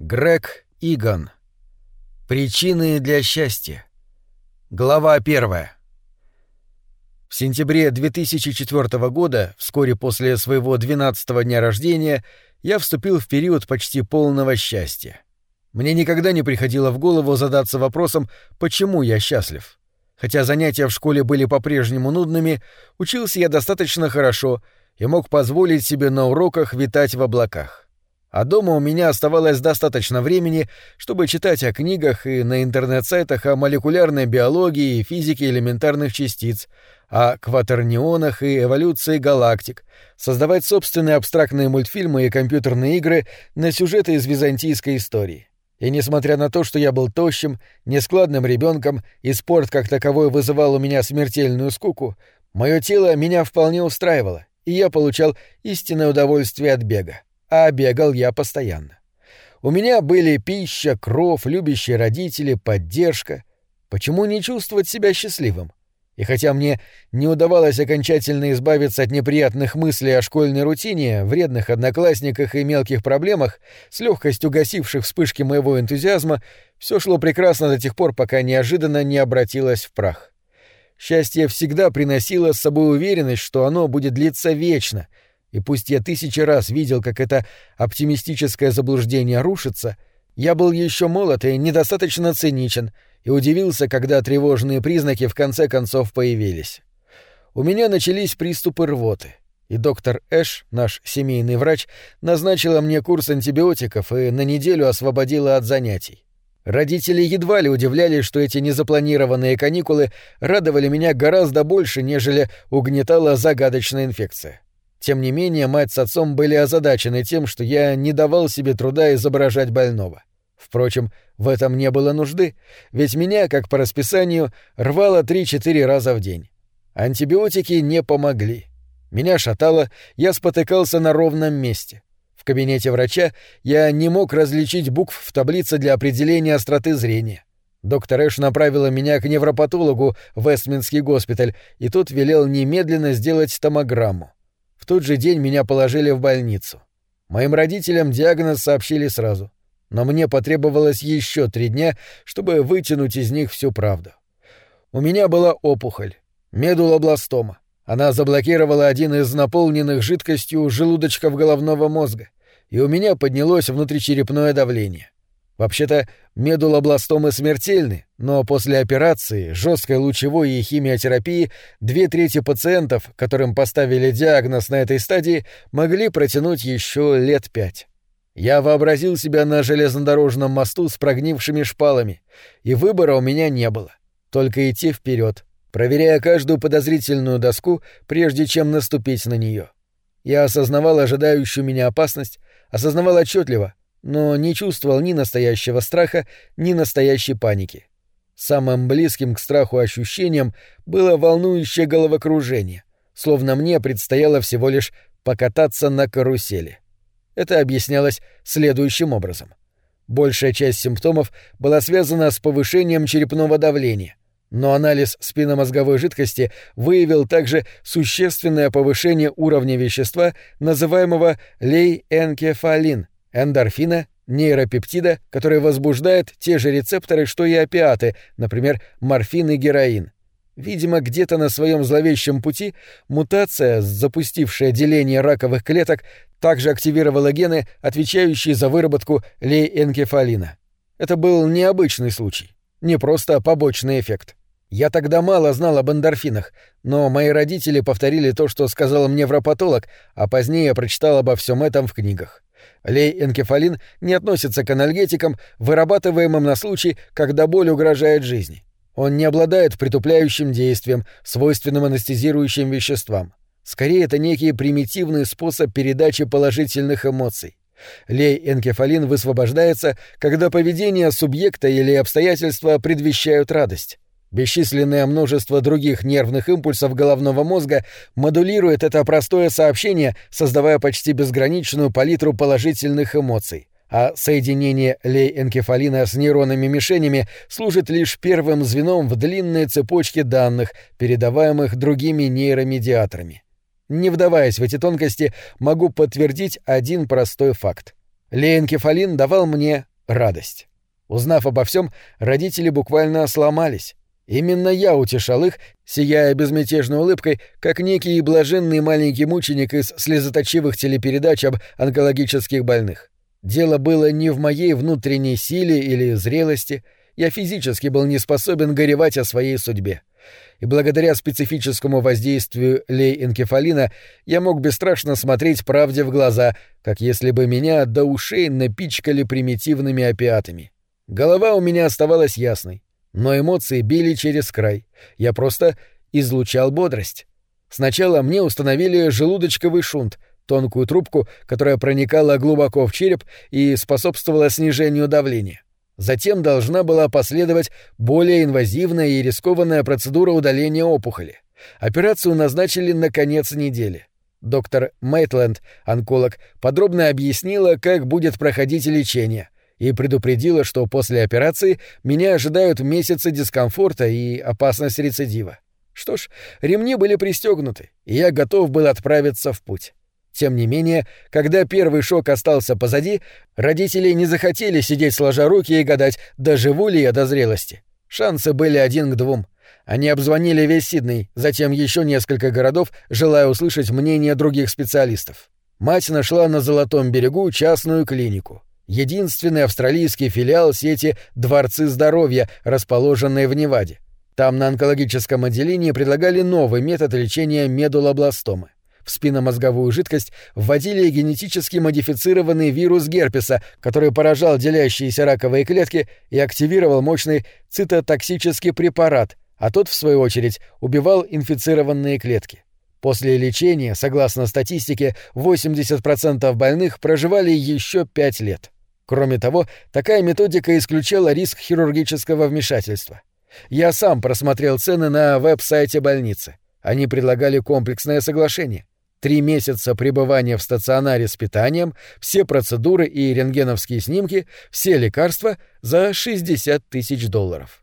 Грег Иган. Причины для счастья. Глава первая. В сентябре 2004 года, вскоре после своего 12-го дня рождения, я вступил в период почти полного счастья. Мне никогда не приходило в голову задаться вопросом, почему я счастлив. Хотя занятия в школе были по-прежнему нудными, учился я достаточно хорошо и мог позволить себе на уроках витать в облаках. А дома у меня оставалось достаточно времени, чтобы читать о книгах и на интернет-сайтах о молекулярной биологии и физике элементарных частиц, о кватернионах и эволюции галактик, создавать собственные абстрактные мультфильмы и компьютерные игры на сюжеты из византийской истории. И несмотря на то, что я был тощим, нескладным ребенком, и спорт как таковой вызывал у меня смертельную скуку, мое тело меня вполне устраивало, и я получал истинное удовольствие от бега. А бегал я постоянно. У меня были пища, кров, любящие родители, поддержка. Почему не чувствовать себя счастливым? И хотя мне не удавалось окончательно избавиться от неприятных мыслей о школьной рутине, вредных одноклассниках и мелких проблемах, с легкостью гасивших вспышки моего энтузиазма, все шло прекрасно до тех пор, пока неожиданно не обратилось в прах. Счастье всегда приносило с собой уверенность, что оно будет длиться вечно, и пусть я тысячи раз видел, как это оптимистическое заблуждение рушится, я был еще молод и недостаточно циничен — и удивился, когда тревожные признаки в конце концов появились. У меня начались приступы рвоты, и доктор Эш, наш семейный врач, назначила мне курс антибиотиков и на неделю освободила от занятий. Родители едва ли удивлялись, что эти незапланированные каникулы радовали меня гораздо больше, нежели угнетала загадочная инфекция. Тем не менее, мать с отцом были озадачены тем, что я не давал себе труда изображать больного. Впрочем, в этом не было нужды, ведь меня, как по расписанию, рвало 3-4 раза в день. Антибиотики не помогли. Меня шатало, я спотыкался на ровном месте. В кабинете врача я не мог различить букв в таблице для определения остроты зрения. Доктор Эш направила меня к невропатологу в Вестминский госпиталь, и тот велел немедленно сделать томограмму. В тот же день меня положили в больницу. Моим родителям диагноз сообщили сразу но мне потребовалось еще три дня, чтобы вытянуть из них всю правду. У меня была опухоль, медулобластома. Она заблокировала один из наполненных жидкостью желудочков головного мозга, и у меня поднялось внутричерепное давление. Вообще-то медулобластомы смертельны, но после операции, жесткой лучевой и химиотерапии две трети пациентов, которым поставили диагноз на этой стадии, могли протянуть еще лет пять. Я вообразил себя на железнодорожном мосту с прогнившими шпалами, и выбора у меня не было. Только идти вперед, проверяя каждую подозрительную доску, прежде чем наступить на нее. Я осознавал ожидающую меня опасность, осознавал отчетливо, но не чувствовал ни настоящего страха, ни настоящей паники. Самым близким к страху ощущением было волнующее головокружение, словно мне предстояло всего лишь покататься на карусели. Это объяснялось следующим образом. Большая часть симптомов была связана с повышением черепного давления, но анализ спинномозговой жидкости выявил также существенное повышение уровня вещества, называемого лей-энкефалин, эндорфина, нейропептида, который возбуждает те же рецепторы, что и опиаты, например, морфин и героин. Видимо, где-то на своем зловещем пути мутация, запустившая деление раковых клеток, также активировала гены, отвечающие за выработку лейэнкефалина. Это был необычный случай, не просто побочный эффект. Я тогда мало знал об эндорфинах, но мои родители повторили то, что сказал мне врапатолог, а позднее я прочитал обо всем этом в книгах. Лей-энкефалин не относится к анальгетикам, вырабатываемым на случай, когда боль угрожает жизни. Он не обладает притупляющим действием, свойственным анестезирующим веществам. Скорее, это некий примитивный способ передачи положительных эмоций. Лей-энкефалин высвобождается, когда поведение субъекта или обстоятельства предвещают радость. Бесчисленное множество других нервных импульсов головного мозга модулирует это простое сообщение, создавая почти безграничную палитру положительных эмоций а соединение лей-энкефалина с нейронами-мишенями служит лишь первым звеном в длинной цепочке данных, передаваемых другими нейромедиаторами. Не вдаваясь в эти тонкости, могу подтвердить один простой факт. Лейэнкефалин давал мне, радость. Узнав обо всем, родители буквально сломались. Именно я утешал их, сияя безмятежной улыбкой, как некий блаженный маленький мученик из слезоточивых телепередач об онкологических больных. Дело было не в моей внутренней силе или зрелости, я физически был не способен горевать о своей судьбе. И благодаря специфическому воздействию лей-энкефалина я мог бесстрашно смотреть правде в глаза, как если бы меня до ушей напичкали примитивными опиатами. Голова у меня оставалась ясной, но эмоции били через край. Я просто излучал бодрость. Сначала мне установили желудочковый шунт, тонкую трубку, которая проникала глубоко в череп и способствовала снижению давления. Затем должна была последовать более инвазивная и рискованная процедура удаления опухоли. Операцию назначили на конец недели. Доктор Мейтленд, онколог, подробно объяснила, как будет проходить лечение — и предупредила, что после операции меня ожидают месяцы дискомфорта и опасность рецидива. Что ж, ремни были пристегнуты, и я готов был отправиться в путь. Тем не менее, когда первый шок остался позади, родители не захотели сидеть сложа руки и гадать, доживу ли я до зрелости. Шансы были один к двум. Они обзвонили весь Сидней, затем еще несколько городов, желая услышать мнение других специалистов. Мать нашла на Золотом берегу частную клинику единственный австралийский филиал сети «Дворцы здоровья», расположенной в Неваде. Там на онкологическом отделении предлагали новый метод лечения медулобластомы. В спинномозговую жидкость вводили генетически модифицированный вирус герпеса, который поражал делящиеся раковые клетки и активировал мощный цитотоксический препарат, а тот, в свою очередь, убивал инфицированные клетки. После лечения, согласно статистике, 80% больных проживали еще 5 лет. Кроме того, такая методика исключала риск хирургического вмешательства. Я сам просмотрел цены на веб-сайте больницы. Они предлагали комплексное соглашение. Три месяца пребывания в стационаре с питанием, все процедуры и рентгеновские снимки, все лекарства за 60 тысяч долларов.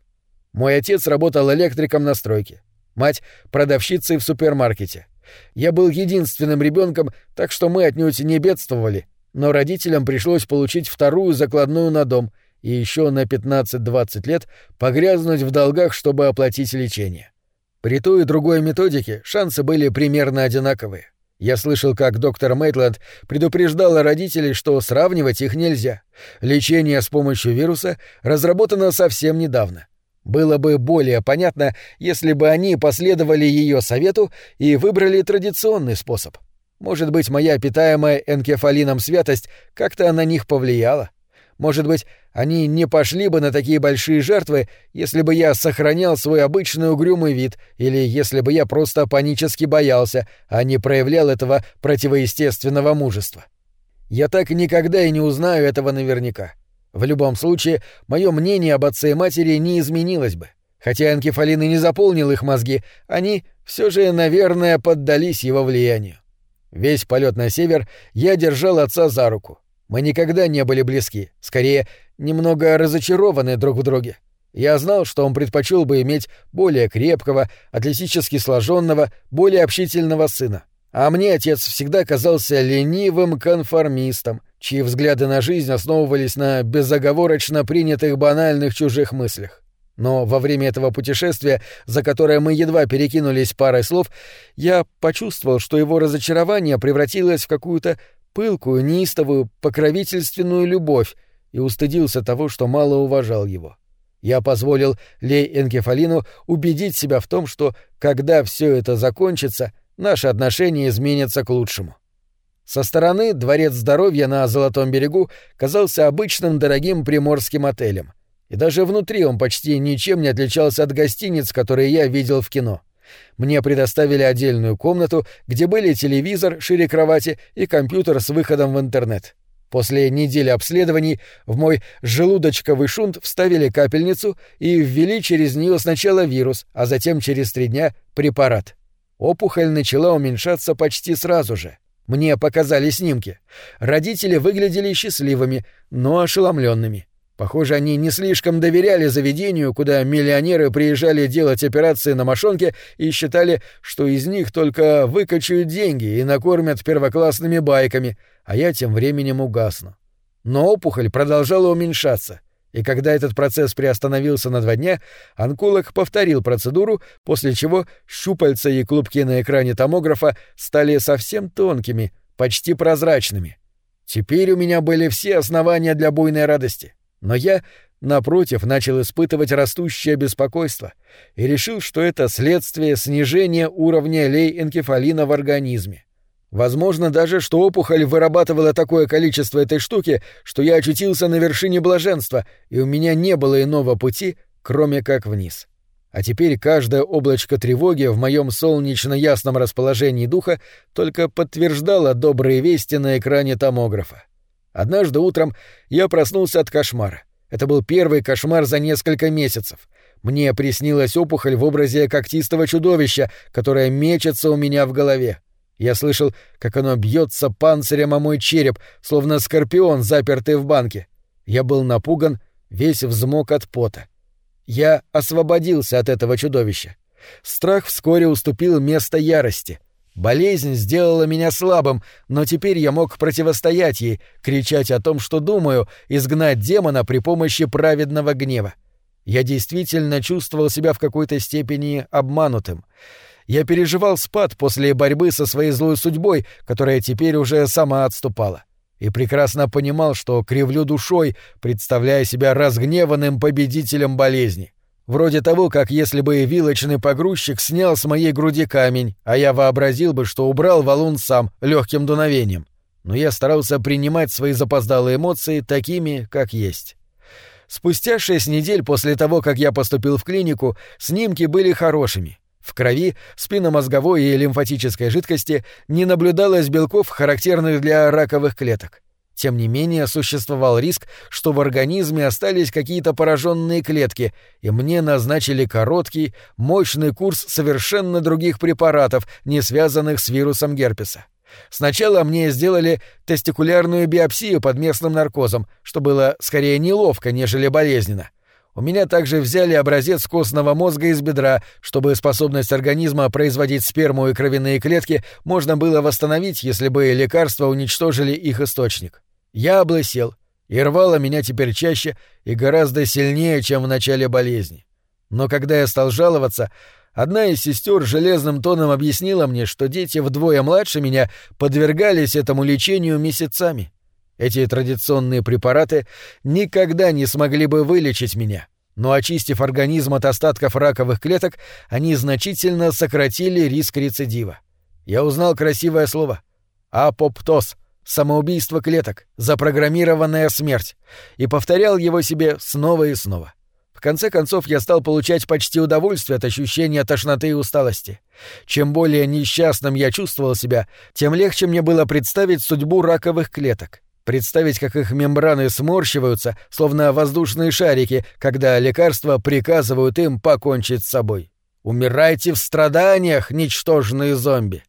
Мой отец работал электриком на стройке. Мать — продавщицей в супермаркете. Я был единственным ребенком, так что мы отнюдь не бедствовали, но родителям пришлось получить вторую закладную на дом и еще на 15-20 лет погрязнуть в долгах, чтобы оплатить лечение. При той и другой методике шансы были примерно одинаковые. Я слышал, как доктор Мейтленд предупреждала родителей, что сравнивать их нельзя. Лечение с помощью вируса разработано совсем недавно. Было бы более понятно, если бы они последовали ее совету и выбрали традиционный способ — может быть, моя питаемая энкефалином святость как-то на них повлияла? Может быть, они не пошли бы на такие большие жертвы, если бы я сохранял свой обычный угрюмый вид, или если бы я просто панически боялся, а не проявлял этого противоестественного мужества. Я так никогда и не узнаю этого наверняка. В любом случае, мое мнение об отце и матери не изменилось бы. Хотя энкефалин и не заполнил их мозги, они все же, наверное, поддались его влиянию. Весь полет на север я держал отца за руку. Мы никогда не были близки, скорее, немного разочарованы друг в друге. Я знал, что он предпочел бы иметь более крепкого, атлетически сложенного, более общительного сына. А мне отец всегда казался ленивым конформистом, чьи взгляды на жизнь основывались на безоговорочно принятых банальных чужих мыслях. Но во время этого путешествия, за которое мы едва перекинулись парой слов, я почувствовал, что его разочарование превратилось в какую-то пылкую, неистовую, покровительственную любовь и устыдился того, что мало уважал его. Я позволил Лей Энкефалину убедить себя в том, что, когда все это закончится, наши отношения изменятся к лучшему. Со стороны дворец здоровья на Золотом берегу казался обычным дорогим приморским отелем и даже внутри он почти ничем не отличался от гостиниц, которые я видел в кино. Мне предоставили отдельную комнату, где были телевизор шире кровати и компьютер с выходом в интернет. После недели обследований в мой желудочковый шунт вставили капельницу и ввели через нее сначала вирус, а затем через три дня препарат. Опухоль начала уменьшаться почти сразу же. Мне показали снимки. Родители выглядели счастливыми, но ошеломленными. Похоже, они не слишком доверяли заведению, куда миллионеры приезжали делать операции на мошонке и считали, что из них только выкачают деньги и накормят первоклассными байками, а я тем временем угасну. Но опухоль продолжала уменьшаться, и когда этот процесс приостановился на два дня, онколог повторил процедуру, после чего щупальца и клубки на экране томографа стали совсем тонкими, почти прозрачными. Теперь у меня были все основания для буйной радости. Но я, напротив, начал испытывать растущее беспокойство и решил, что это следствие снижения уровня лей-энкефалина в организме. Возможно даже, что опухоль вырабатывала такое количество этой штуки, что я очутился на вершине блаженства, и у меня не было иного пути, кроме как вниз. А теперь каждое облачко тревоги в моем солнечно-ясном расположении духа только подтверждало добрые вести на экране томографа. Однажды утром я проснулся от кошмара. Это был первый кошмар за несколько месяцев. Мне приснилась опухоль в образе когтистого чудовища, которое мечется у меня в голове. Я слышал, как оно бьется панцирем о мой череп, словно скорпион, запертый в банке. Я был напуган, весь взмок от пота. Я освободился от этого чудовища. Страх вскоре уступил место ярости. Болезнь сделала меня слабым, но теперь я мог противостоять ей, кричать о том, что думаю, изгнать демона при помощи праведного гнева. Я действительно чувствовал себя в какой-то степени обманутым. Я переживал спад после борьбы со своей злой судьбой, которая теперь уже сама отступала. И прекрасно понимал, что кривлю душой, представляя себя разгневанным победителем болезни. Вроде того, как если бы вилочный погрузчик снял с моей груди камень, а я вообразил бы, что убрал валун сам, легким дуновением. Но я старался принимать свои запоздалые эмоции такими, как есть. Спустя шесть недель после того, как я поступил в клинику, снимки были хорошими. В крови, спинномозговой и лимфатической жидкости не наблюдалось белков, характерных для раковых клеток. Тем не менее, существовал риск, что в организме остались какие-то пораженные клетки, и мне назначили короткий, мощный курс совершенно других препаратов, не связанных с вирусом герпеса. Сначала мне сделали тестикулярную биопсию под местным наркозом, что было скорее неловко, нежели болезненно. У меня также взяли образец костного мозга из бедра, чтобы способность организма производить сперму и кровяные клетки можно было восстановить, если бы лекарства уничтожили их источник. Я облысел, и рвало меня теперь чаще и гораздо сильнее, чем в начале болезни. Но когда я стал жаловаться, одна из сестер железным тоном объяснила мне, что дети вдвое младше меня подвергались этому лечению месяцами. Эти традиционные препараты никогда не смогли бы вылечить меня, но очистив организм от остатков раковых клеток, они значительно сократили риск рецидива. Я узнал красивое слово — апоптоз — самоубийство клеток, запрограммированная смерть, и повторял его себе снова и снова. В конце концов, я стал получать почти удовольствие от ощущения тошноты и усталости. Чем более несчастным я чувствовал себя, тем легче мне было представить судьбу раковых клеток — представить, как их мембраны сморщиваются, словно воздушные шарики, когда лекарства приказывают им покончить с собой. «Умирайте в страданиях, ничтожные зомби!»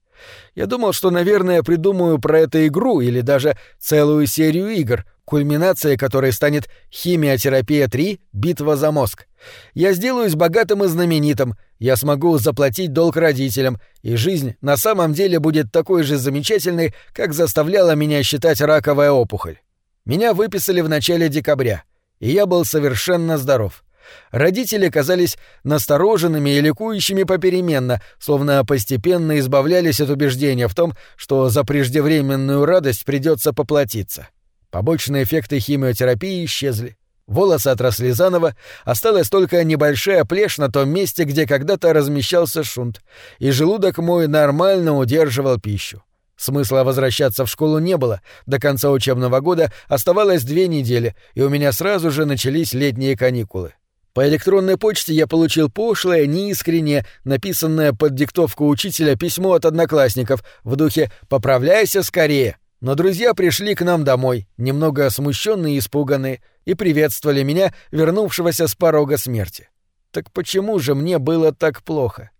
Я думал, что, наверное, придумаю про эту игру или даже целую серию игр, кульминацией которой станет «Химиотерапия 3. Битва за мозг». Я сделаюсь богатым и знаменитым, я смогу заплатить долг родителям, и жизнь на самом деле будет такой же замечательной, как заставляла меня считать раковая опухоль. Меня выписали в начале декабря, и я был совершенно здоров. Родители казались настороженными и ликующими попеременно, словно постепенно избавлялись от убеждения в том, что за преждевременную радость придется поплатиться. Побочные эффекты химиотерапии исчезли. Волосы отросли заново, осталась только небольшая плешь на том месте, где когда-то размещался шунт, и желудок мой нормально удерживал пищу. Смысла возвращаться в школу не было, до конца учебного года оставалось две недели, и у меня сразу же начались летние каникулы. По электронной почте я получил пошлое, неискреннее, написанное под диктовку учителя письмо от одноклассников в духе «Поправляйся скорее». Но друзья пришли к нам домой, немного смущенные и испуганные, и приветствовали меня, вернувшегося с порога смерти. Так почему же мне было так плохо?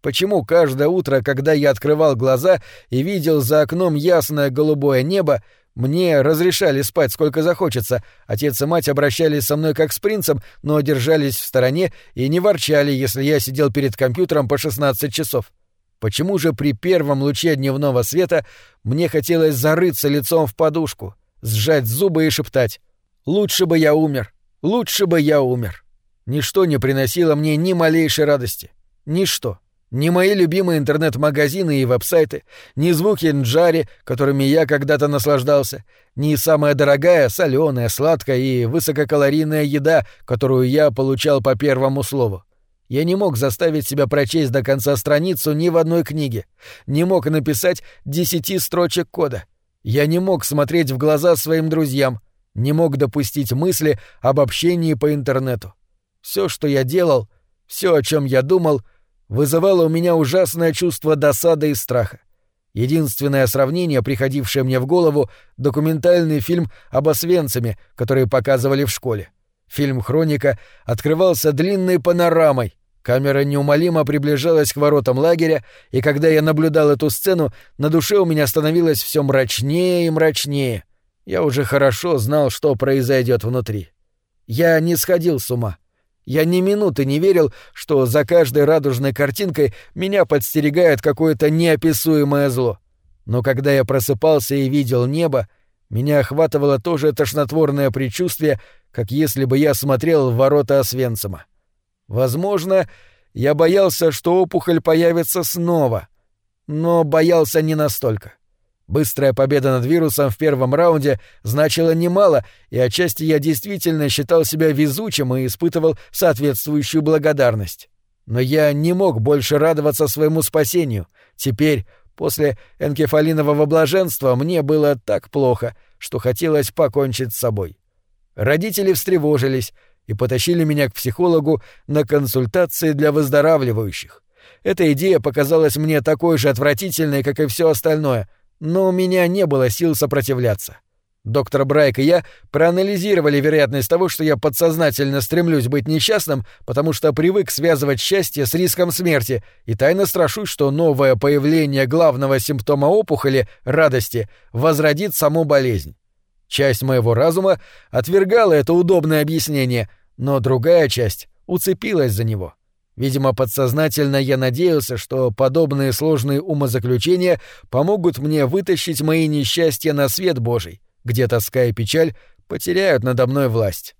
Почему каждое утро, когда я открывал глаза и видел за окном ясное голубое небо, мне разрешали спать сколько захочется, отец и мать обращались со мной как с принцем, но держались в стороне и не ворчали, если я сидел перед компьютером по 16 часов? Почему же при первом луче дневного света мне хотелось зарыться лицом в подушку, сжать зубы и шептать «Лучше бы я умер! Лучше бы я умер!» Ничто не приносило мне ни малейшей радости. Ничто. Ни мои любимые интернет-магазины и веб-сайты, ни звуки нджари, которыми я когда-то наслаждался, ни самая дорогая, соленая, сладкая и высококалорийная еда, которую я получал по первому слову. Я не мог заставить себя прочесть до конца страницу ни в одной книге, не мог написать десяти строчек кода. Я не мог смотреть в глаза своим друзьям, не мог допустить мысли об общении по интернету. Все, что я делал, все, о чем я думал, вызывало у меня ужасное чувство досады и страха. Единственное сравнение, приходившее мне в голову, — документальный фильм об Освенциме, который показывали в школе. Фильм «Хроника» открывался длинной панорамой. Камера неумолимо приближалась к воротам лагеря, и когда я наблюдал эту сцену, на душе у меня становилось все мрачнее и мрачнее. Я уже хорошо знал, что произойдет внутри. Я не сходил с ума. Я ни минуты не верил, что за каждой радужной картинкой меня подстерегает какое-то неописуемое зло. Но когда я просыпался и видел небо, меня охватывало то же тошнотворное предчувствие, как если бы я смотрел в ворота Освенцима. Возможно, я боялся, что опухоль появится снова, но боялся не настолько. Быстрая победа над вирусом в первом раунде значила немало, и отчасти я действительно считал себя везучим и испытывал соответствующую благодарность. Но я не мог больше радоваться своему спасению. Теперь, после энкефалинового блаженства, мне было так плохо, что хотелось покончить с собой. Родители встревожились и потащили меня к психологу на консультации для выздоравливающих. Эта идея показалась мне такой же отвратительной, как и все остальное, но у меня не было сил сопротивляться. Доктор Брайк и я проанализировали вероятность того, что я подсознательно стремлюсь быть несчастным, потому что привык связывать счастье с риском смерти, и тайно страшусь, что новое появление главного симптома опухоли, радости, возродит саму болезнь. Часть моего разума отвергала это удобное объяснение, но другая часть уцепилась за него. Видимо, подсознательно я надеялся, что подобные сложные умозаключения помогут мне вытащить мои несчастья на свет Божий, где тоска и печаль потеряют надо мной власть.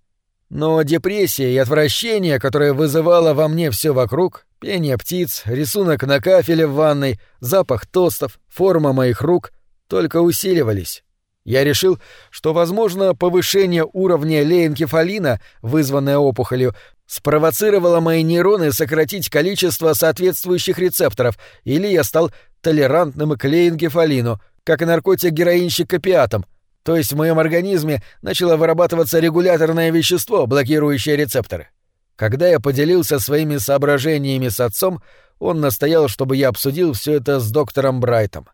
Но депрессия и отвращение, которое вызывало во мне все вокруг, пение птиц, рисунок на кафеле в ванной, запах тостов, форма моих рук, только усиливались. Я решил, что, возможно, повышение уровня леенкефалина, вызванное опухолью, спровоцировало мои нейроны сократить количество соответствующих рецепторов, или я стал толерантным к леенкефалину, как наркотик-героинщик к то есть в моем организме начало вырабатываться регуляторное вещество, блокирующее рецепторы. Когда я поделился своими соображениями с отцом, он настоял, чтобы я обсудил все это с доктором Брайтом.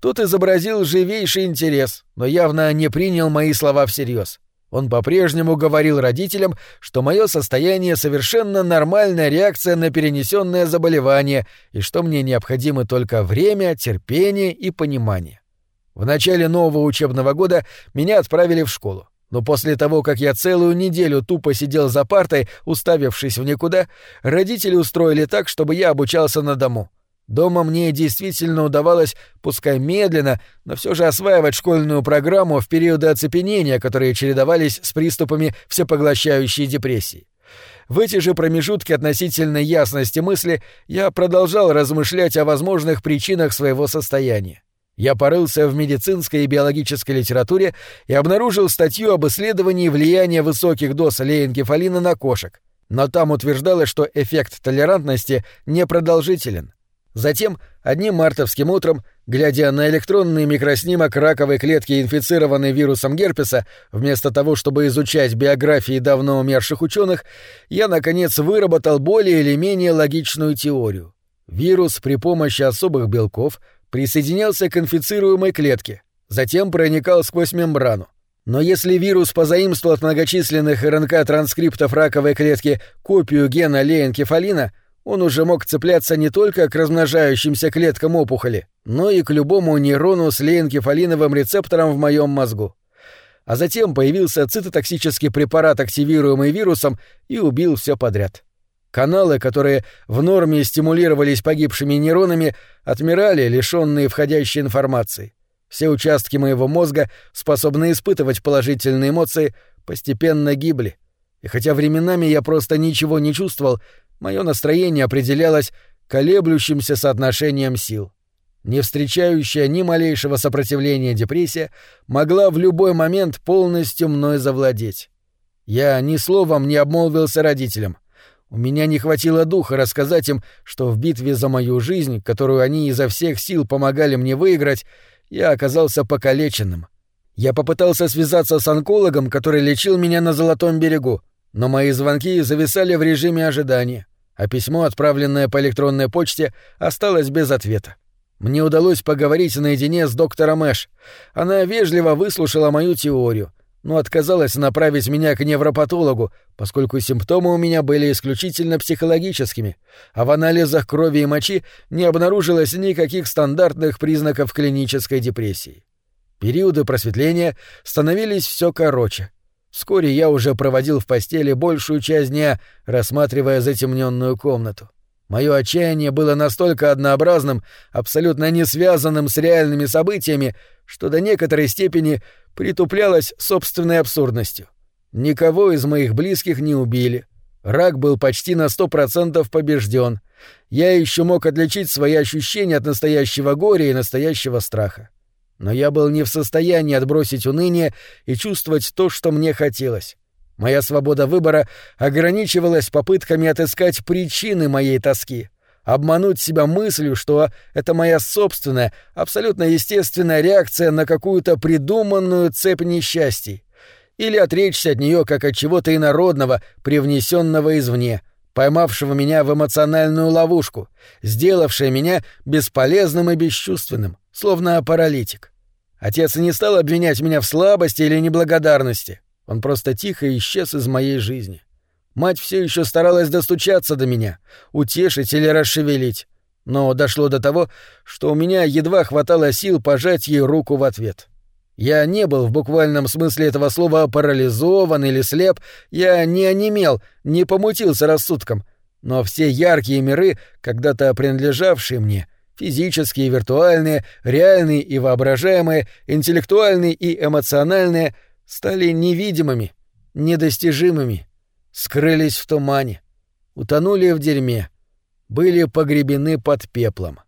Тот изобразил живейший интерес, но явно не принял мои слова всерьез. Он по-прежнему говорил родителям, что мое состояние совершенно нормальная реакция на перенесенное заболевание и что мне необходимы только время, терпение и понимание. В начале нового учебного года меня отправили в школу. Но после того, как я целую неделю тупо сидел за партой, уставившись в никуда, родители устроили так, чтобы я обучался на дому. Дома мне действительно удавалось, пускай медленно, но все же осваивать школьную программу в периоды оцепенения, которые чередовались с приступами всепоглощающей депрессии. В эти же промежутки относительной ясности мысли я продолжал размышлять о возможных причинах своего состояния. Я порылся в медицинской и биологической литературе и обнаружил статью об исследовании влияния высоких доз леенкефалина на кошек. Но там утверждалось, что эффект толерантности непродолжителен. Затем, одним мартовским утром, глядя на электронный микроснимок раковой клетки, инфицированной вирусом герпеса, вместо того, чтобы изучать биографии давно умерших ученых, я, наконец, выработал более или менее логичную теорию. Вирус при помощи особых белков присоединялся к инфицируемой клетке, затем проникал сквозь мембрану. Но если вирус позаимствовал от многочисленных РНК-транскриптов раковой клетки копию гена леенкефалина, он уже мог цепляться не только к размножающимся клеткам опухоли, но и к любому нейрону с лейнкефалиновым рецептором в моем мозгу. А затем появился цитотоксический препарат, активируемый вирусом, и убил все подряд. Каналы, которые в норме стимулировались погибшими нейронами, отмирали, лишенные входящей информации. Все участки моего мозга, способные испытывать положительные эмоции, постепенно гибли. И хотя временами я просто ничего не чувствовал, мое настроение определялось колеблющимся соотношением сил. Не встречающая ни малейшего сопротивления депрессия могла в любой момент полностью мной завладеть. Я ни словом не обмолвился родителям. У меня не хватило духа рассказать им, что в битве за мою жизнь, которую они изо всех сил помогали мне выиграть, я оказался покалеченным. Я попытался связаться с онкологом, который лечил меня на Золотом берегу, но мои звонки зависали в режиме ожидания, а письмо, отправленное по электронной почте, осталось без ответа. Мне удалось поговорить наедине с доктором Эш. Она вежливо выслушала мою теорию, но отказалась направить меня к невропатологу, поскольку симптомы у меня были исключительно психологическими, а в анализах крови и мочи не обнаружилось никаких стандартных признаков клинической депрессии. Периоды просветления становились все короче. Вскоре я уже проводил в постели большую часть дня, рассматривая затемненную комнату. Мое отчаяние было настолько однообразным, абсолютно не связанным с реальными событиями, что до некоторой степени притуплялось собственной абсурдностью. Никого из моих близких не убили. Рак был почти на сто процентов побежден. Я еще мог отличить свои ощущения от настоящего горя и настоящего страха. Но я был не в состоянии отбросить уныние и чувствовать то, что мне хотелось. Моя свобода выбора ограничивалась попытками отыскать причины моей тоски, обмануть себя мыслью, что это моя собственная, абсолютно естественная реакция на какую-то придуманную цепь несчастий, или отречься от нее как от чего-то инородного, привнесенного извне, поймавшего меня в эмоциональную ловушку, сделавшее меня бесполезным и бесчувственным, словно паралитик. Отец не стал обвинять меня в слабости или неблагодарности. Он просто тихо исчез из моей жизни. Мать все еще старалась достучаться до меня, утешить или расшевелить. Но дошло до того, что у меня едва хватало сил пожать ей руку в ответ. Я не был в буквальном смысле этого слова парализован или слеп, я не онемел, не помутился рассудком, но все яркие миры, когда-то принадлежавшие мне, физические, виртуальные, реальные и воображаемые, интеллектуальные и эмоциональные — стали невидимыми, недостижимыми, скрылись в тумане, утонули в дерьме, были погребены под пеплом.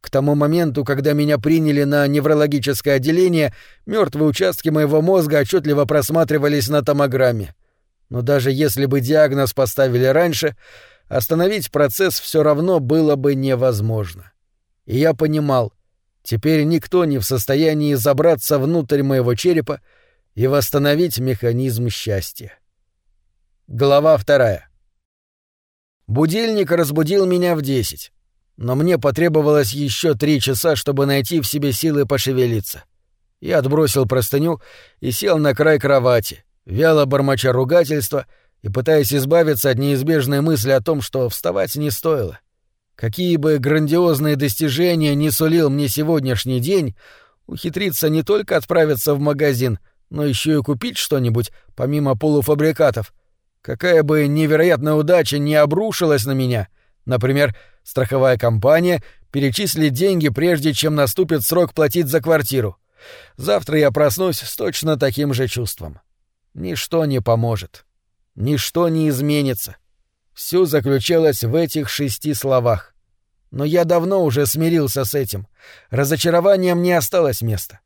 К тому моменту, когда меня приняли на неврологическое отделение, мертвые участки моего мозга отчетливо просматривались на томограмме. Но даже если бы диагноз поставили раньше, остановить процесс все равно было бы невозможно. И я понимал, теперь никто не в состоянии забраться внутрь моего черепа и восстановить механизм счастья. Глава вторая. Будильник разбудил меня в десять, но мне потребовалось еще три часа, чтобы найти в себе силы пошевелиться. Я отбросил простыню и сел на край кровати, вяло бормоча ругательства и пытаясь избавиться от неизбежной мысли о том, что вставать не стоило. Какие бы грандиозные достижения не сулил мне сегодняшний день, ухитриться не только отправиться в магазин — но еще и купить что-нибудь, помимо полуфабрикатов. Какая бы невероятная удача не обрушилась на меня, например, страховая компания перечислит деньги, прежде чем наступит срок платить за квартиру. Завтра я проснусь с точно таким же чувством. Ничто не поможет. Ничто не изменится. Все заключалось в этих шести словах. Но я давно уже смирился с этим. Разочарованием не осталось места.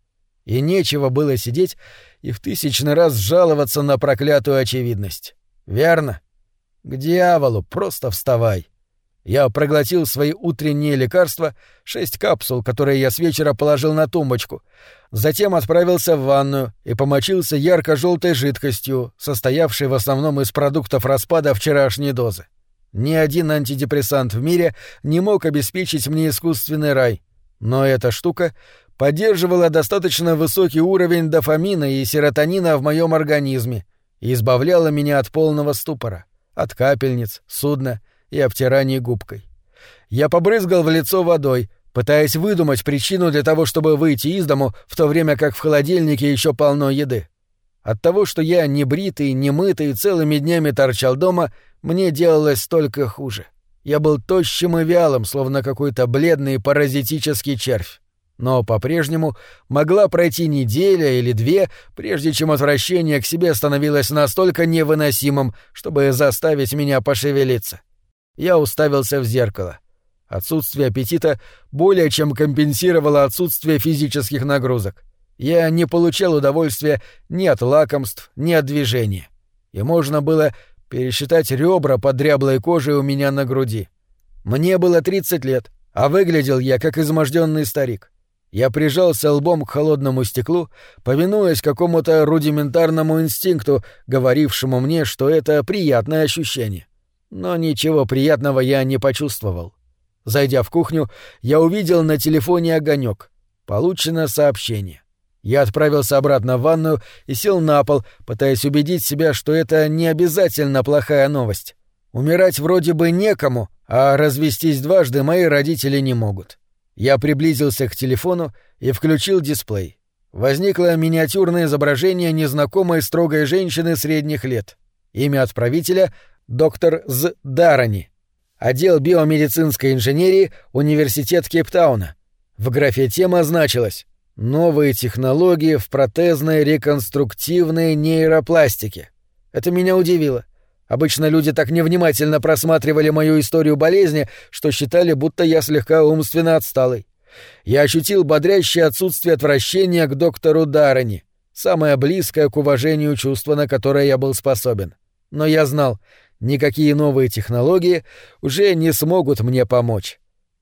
И нечего было сидеть и в тысячный раз жаловаться на проклятую очевидность. Верно? К дьяволу, просто вставай. Я проглотил свои утренние лекарства, шесть капсул, которые я с вечера положил на тумбочку. Затем отправился в ванную и помочился ярко-желтой жидкостью, состоявшей в основном из продуктов распада вчерашней дозы. Ни один антидепрессант в мире не мог обеспечить мне искусственный рай. Но эта штука поддерживала достаточно высокий уровень дофамина и серотонина в моем организме и избавляла меня от полного ступора, от капельниц, судна и обтираний губкой. Я побрызгал в лицо водой, пытаясь выдумать причину для того, чтобы выйти из дому, в то время как в холодильнике еще полно еды. От того, что я не бритый, не мытый, целыми днями торчал дома, мне делалось только хуже. Я был тощим и вялым, словно какой-то бледный паразитический червь. но по-прежнему могла пройти неделя или две, прежде чем отвращение к себе становилось настолько невыносимым, чтобы заставить меня пошевелиться. Я уставился в зеркало. Отсутствие аппетита более чем компенсировало отсутствие физических нагрузок. Я не получал удовольствия ни от лакомств, ни от движения. И можно было пересчитать ребра под дряблой кожей у меня на груди. Мне было 30 лет, а выглядел я как изможденный старик. Я прижался лбом к холодному стеклу, повинуясь какому-то рудиментарному инстинкту, говорившему мне, что это приятное ощущение. Но ничего приятного я не почувствовал. Зайдя в кухню, я увидел на телефоне огонек. Получено сообщение. Я отправился обратно в ванную и сел на пол, пытаясь убедить себя, что это не обязательно плохая новость. Умирать вроде бы некому, а развестись дважды мои родители не могут. Я приблизился к телефону и включил дисплей. Возникло миниатюрное изображение незнакомой строгой женщины средних лет. Имя отправителя — доктор З. Дарани. Отдел биомедицинской инженерии, Университет Кейптауна. В графе тема значилась «Новые технологии в протезной реконструктивной нейропластике». Это меня удивило. Обычно люди так невнимательно просматривали мою историю болезни, что считали, будто я слегка умственно отсталый. Я ощутил бодрящее отсутствие отвращения к доктору Дарани, самое близкое к уважению чувство, на которое я был способен. Но я знал, никакие новые технологии уже не смогут мне помочь.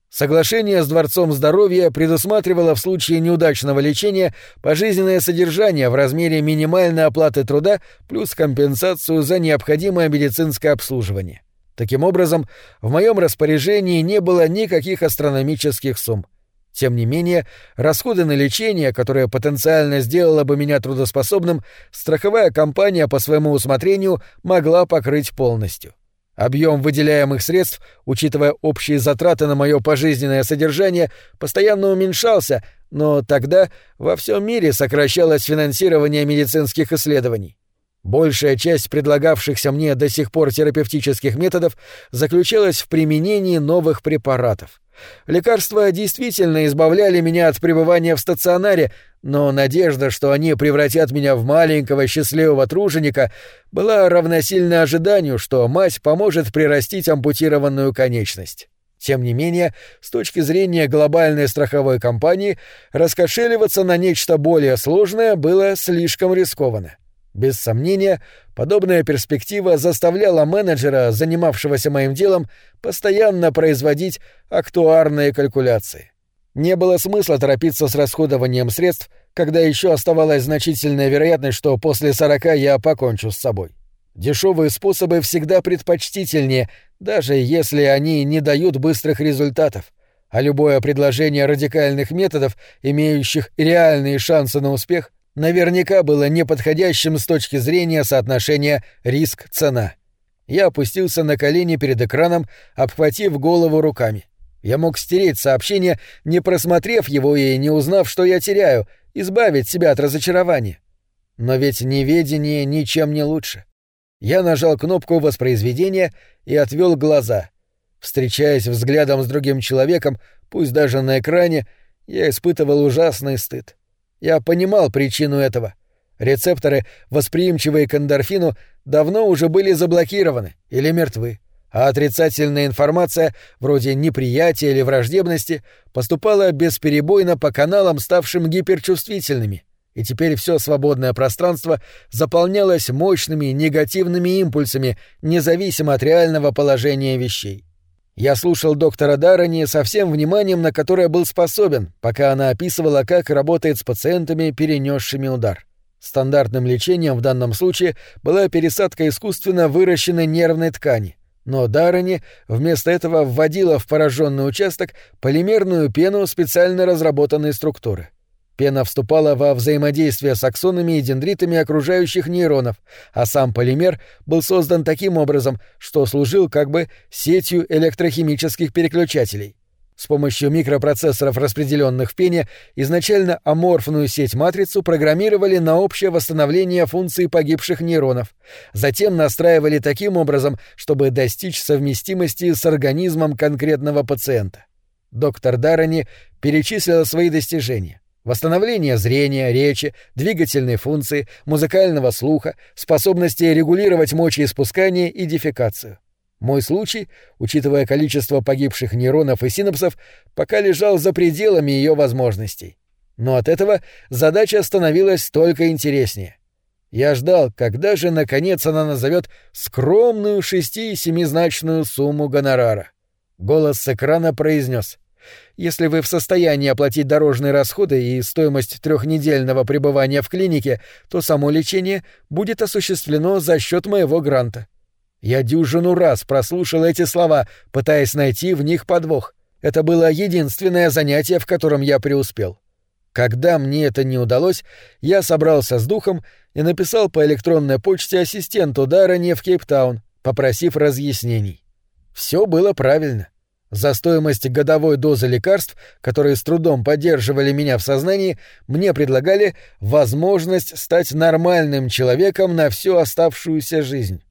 Соглашение с Дворцом здоровья предусматривало в случае неудачного лечения пожизненное содержание в размере минимальной оплаты труда плюс компенсацию за необходимое медицинское обслуживание. Таким образом, в моем распоряжении не было никаких астрономических сумм. Тем не менее, расходы на лечение, которое потенциально сделало бы меня трудоспособным, страховая компания по своему усмотрению могла покрыть полностью. Объем выделяемых средств, учитывая общие затраты на мое пожизненное содержание, постоянно уменьшался, но тогда во всем мире сокращалось финансирование медицинских исследований. Большая часть предлагавшихся мне до сих пор терапевтических методов заключалась в применении новых препаратов. Лекарства действительно избавляли меня от пребывания в стационаре, но надежда, что они превратят меня в маленького счастливого труженика, была равносильна ожиданию, что мать поможет прирастить ампутированную конечность. Тем не менее, с точки зрения глобальной страховой компании, раскошеливаться на нечто более сложное было слишком рискованно. Без сомнения, подобная перспектива заставляла менеджера, занимавшегося моим делом, постоянно производить актуарные калькуляции. Не было смысла торопиться с расходованием средств, когда еще оставалась значительная вероятность, что после сорока я покончу с собой. Дешевые способы всегда предпочтительнее, даже если они не дают быстрых результатов, а любое предложение радикальных методов, имеющих реальные шансы на успех, наверняка было неподходящим с точки зрения соотношения риск-цена. Я опустился на колени перед экраном, обхватив голову руками. Я мог стереть сообщение, не просмотрев его и не узнав, что я теряю, избавить себя от разочарования. Но ведь неведение ничем не лучше. Я нажал кнопку воспроизведения и отвел глаза. Встречаясь взглядом с другим человеком, пусть даже на экране, я испытывал ужасный стыд. Я понимал причину этого. Рецепторы, восприимчивые к эндорфину, давно уже были заблокированы или мертвы, а отрицательная информация, вроде неприятия или враждебности, поступала бесперебойно по каналам, ставшим гиперчувствительными, и теперь все свободное пространство заполнялось мощными негативными импульсами, независимо от реального положения вещей. Я слушал доктора Дарани со всем вниманием, на которое был способен, пока она описывала, как работает с пациентами, перенесшими удар. Стандартным лечением в данном случае была пересадка искусственно выращенной нервной ткани, но Дарани вместо этого вводила в пораженный участок полимерную пену специально разработанной структуры. Пена вступала во взаимодействие с аксонами и дендритами окружающих нейронов, а сам полимер был создан таким образом, что служил как бы сетью электрохимических переключателей. С помощью микропроцессоров, распределенных в пене, изначально аморфную сеть-матрицу программировали на общее восстановление функций погибших нейронов, затем настраивали таким образом, чтобы достичь совместимости с организмом конкретного пациента. Доктор Дарани перечислила свои достижения. Восстановление зрения, речи, двигательной функции, музыкального слуха, способности регулировать мочеиспускание и дефекацию. Мой случай, учитывая количество погибших нейронов и синапсов, пока лежал за пределами ее возможностей. Но от этого задача становилась только интереснее. Я ждал, когда же, наконец, она назовет скромную шести-семизначную сумму гонорара. Голос с экрана произнес: «Если вы в состоянии оплатить дорожные расходы и стоимость трехнедельного пребывания в клинике, то само лечение будет осуществлено за счет моего гранта». Я дюжину раз прослушал эти слова, пытаясь найти в них подвох. Это было единственное занятие, в котором я преуспел. Когда мне это не удалось, я собрался с духом и написал по электронной почте ассистенту Даррене в Кейптаун, попросив разъяснений. Все было правильно. За стоимость годовой дозы лекарств, которые с трудом поддерживали меня в сознании, мне предлагали возможность стать нормальным человеком на всю оставшуюся жизнь.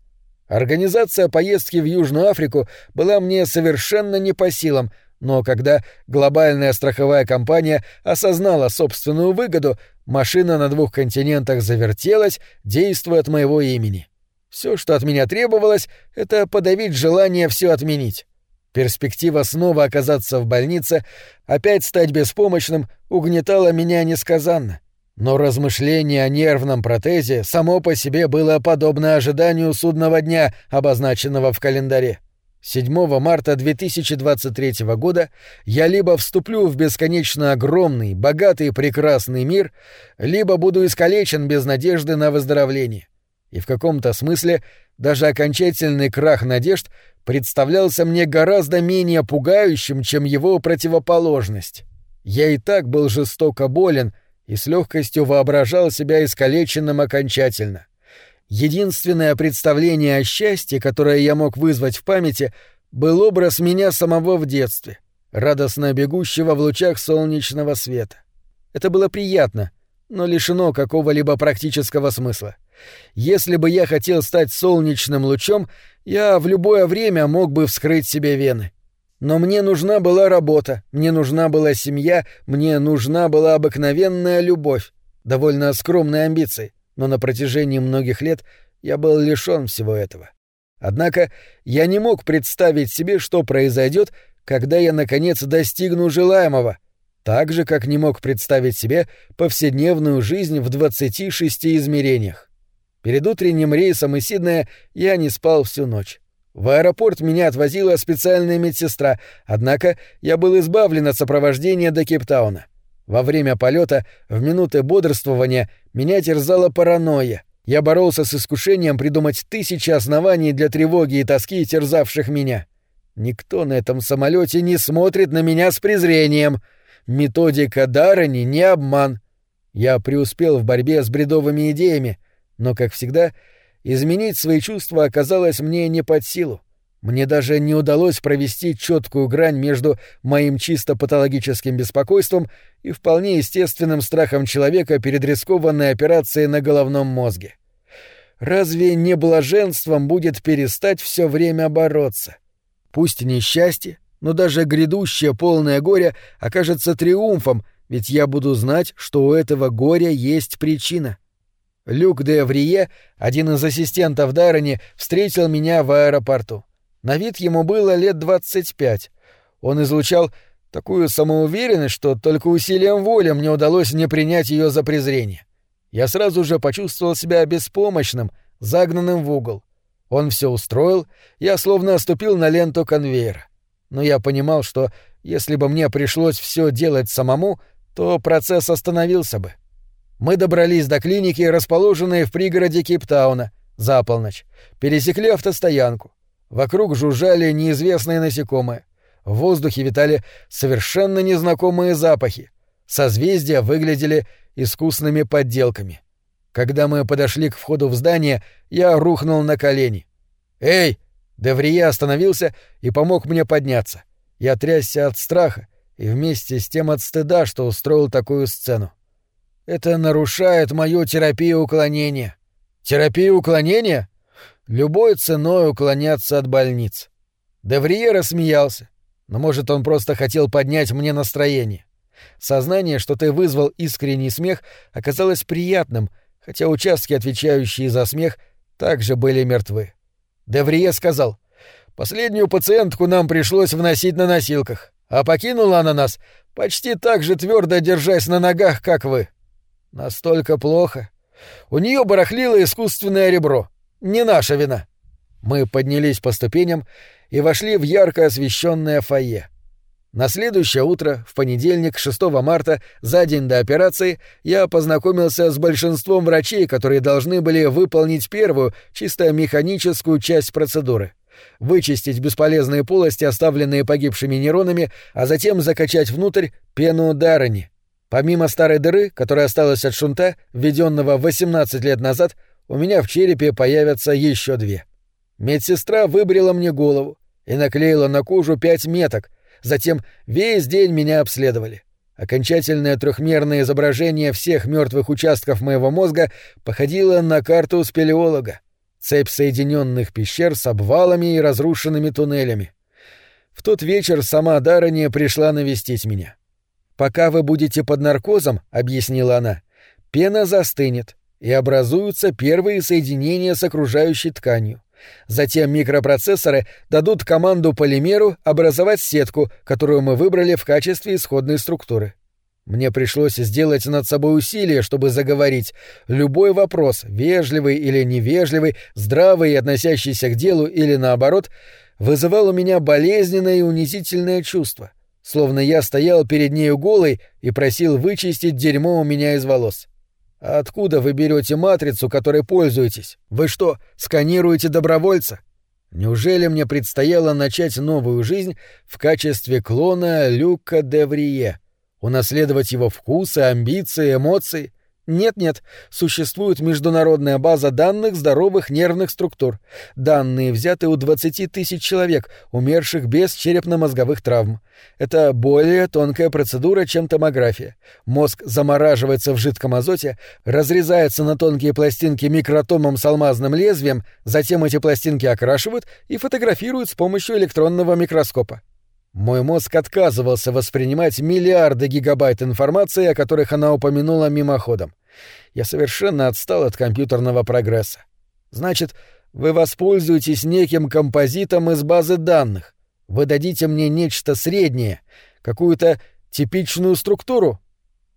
Организация поездки в Южную Африку была мне совершенно не по силам, но когда глобальная страховая компания осознала собственную выгоду, машина на двух континентах завертелась, действуя от моего имени. Все, что от меня требовалось, это подавить желание все отменить. Перспектива снова оказаться в больнице, опять стать беспомощным, угнетала меня несказанно. Но размышление о нервном протезе само по себе было подобно ожиданию судного дня, обозначенного в календаре. 7 марта 2023 года я либо вступлю в бесконечно огромный, богатый и прекрасный мир, либо буду искалечен без надежды на выздоровление. И в каком-то смысле даже окончательный крах надежд представлялся мне гораздо менее пугающим, чем его противоположность. Я и так был жестоко болен — и с легкостью воображал себя искалеченным окончательно. Единственное представление о счастье, которое я мог вызвать в памяти, был образ меня самого в детстве, радостно бегущего в лучах солнечного света. Это было приятно, но лишено какого-либо практического смысла. Если бы я хотел стать солнечным лучом, я в любое время мог бы вскрыть себе вены. Но мне нужна была работа, мне нужна была семья, мне нужна была обыкновенная любовь, довольно скромные амбиции, но на протяжении многих лет я был лишён всего этого. Однако я не мог представить себе, что произойдет, когда я наконец достигну желаемого, так же, как не мог представить себе повседневную жизнь в 26 измерениях. Перед утренним рейсом из Сиднея я не спал всю ночь. В аэропорт меня отвозила специальная медсестра, однако я был избавлен от сопровождения до Кейптауна. Во время полета, в минуты бодрствования, меня терзала паранойя. Я боролся с искушением придумать тысячи оснований для тревоги и тоски, терзавших меня. Никто на этом самолете не смотрит на меня с презрением. Методика Дарани не обман. Я преуспел в борьбе с бредовыми идеями, но, как всегда, Изменить свои чувства оказалось мне не под силу. Мне даже не удалось провести четкую грань между моим чисто патологическим беспокойством и вполне естественным страхом человека перед рискованной операцией на головном мозге. Разве не блаженством будет перестать все время бороться? Пусть несчастье, но даже грядущее полное горе окажется триумфом, ведь я буду знать, что у этого горя есть причина. Люк де Аврие, один из ассистентов Даррени, встретил меня в аэропорту. На вид ему было лет двадцать пять. Он излучал такую самоуверенность, что только усилием воли мне удалось не принять ее за презрение. Я сразу же почувствовал себя беспомощным, загнанным в угол. Он все устроил, я словно оступил на ленту конвейера. Но я понимал, что если бы мне пришлось все делать самому, то процесс остановился бы. Мы добрались до клиники, расположенной в пригороде Кейптауна, за полночь, пересекли автостоянку. Вокруг жужжали неизвестные насекомые. В воздухе витали совершенно незнакомые запахи. Созвездия выглядели искусными подделками. Когда мы подошли к входу в здание, я рухнул на колени. «Эй!» Деврия остановился и помог мне подняться. Я трясся от страха и вместе с тем от стыда, что устроил такую сцену. Это нарушает мою терапию уклонения. Терапию уклонения? Любой ценой уклоняться от больниц. Деврие рассмеялся. Но, может, он просто хотел поднять мне настроение. Сознание, что ты вызвал искренний смех, оказалось приятным, хотя участки, отвечающие за смех, также были мертвы. Деврие сказал, «Последнюю пациентку нам пришлось вносить на носилках, а покинула она нас, почти так же твердо держась на ногах, как вы. Настолько плохо. У нее барахлило искусственное ребро. Не наша вина». Мы поднялись по ступеням и вошли в ярко освещенное фойе. На следующее утро, в понедельник, 6 марта, за день до операции, я познакомился с большинством врачей, которые должны были выполнить первую, чисто механическую часть процедуры. Вычистить бесполезные полости, оставленные погибшими нейронами, а затем закачать внутрь пену Дарани. Помимо старой дыры, которая осталась от шунта, введенного 18 лет назад, у меня в черепе появятся еще две. Медсестра выбрила мне голову и наклеила на кожу пять меток — Затем весь день меня обследовали. Окончательное трехмерное изображение всех мертвых участков моего мозга походило на карту спелеолога. Цепь соединенных пещер с обвалами и разрушенными туннелями. В тот вечер сама Дарани пришла навестить меня. «Пока вы будете под наркозом», — объяснила она, — «пена застынет, и образуются первые соединения с окружающей тканью. Затем микропроцессоры дадут команду полимеру образовать сетку, которую мы выбрали в качестве исходной структуры. Мне пришлось сделать над собой усилие, чтобы заговорить. Любой вопрос, вежливый или невежливый, здравый и относящийся к делу или наоборот, вызывал у меня болезненное и унизительное чувство, словно я стоял перед нею голый и просил вычистить дерьмо у меня из волос. А откуда вы берете матрицу, которой пользуетесь? Вы что, сканируете добровольца? Неужели мне предстояло начать новую жизнь в качестве клона Люка Деврие? Унаследовать его вкусы, амбиции, эмоции? Нет-нет, существует международная база данных здоровых нервных структур. Данные взяты у 20 тысяч человек, умерших без черепно-мозговых травм. Это более тонкая процедура, чем томография. Мозг замораживается в жидком азоте, разрезается на тонкие пластинки микротомом с алмазным лезвием, затем эти пластинки окрашивают и фотографируют с помощью электронного микроскопа. Мой мозг отказывался воспринимать миллиарды гигабайт информации, о которых она упомянула мимоходом. Я совершенно отстал от компьютерного прогресса. Значит, вы воспользуетесь неким композитом из базы данных. Вы дадите мне нечто среднее, какую-то типичную структуру.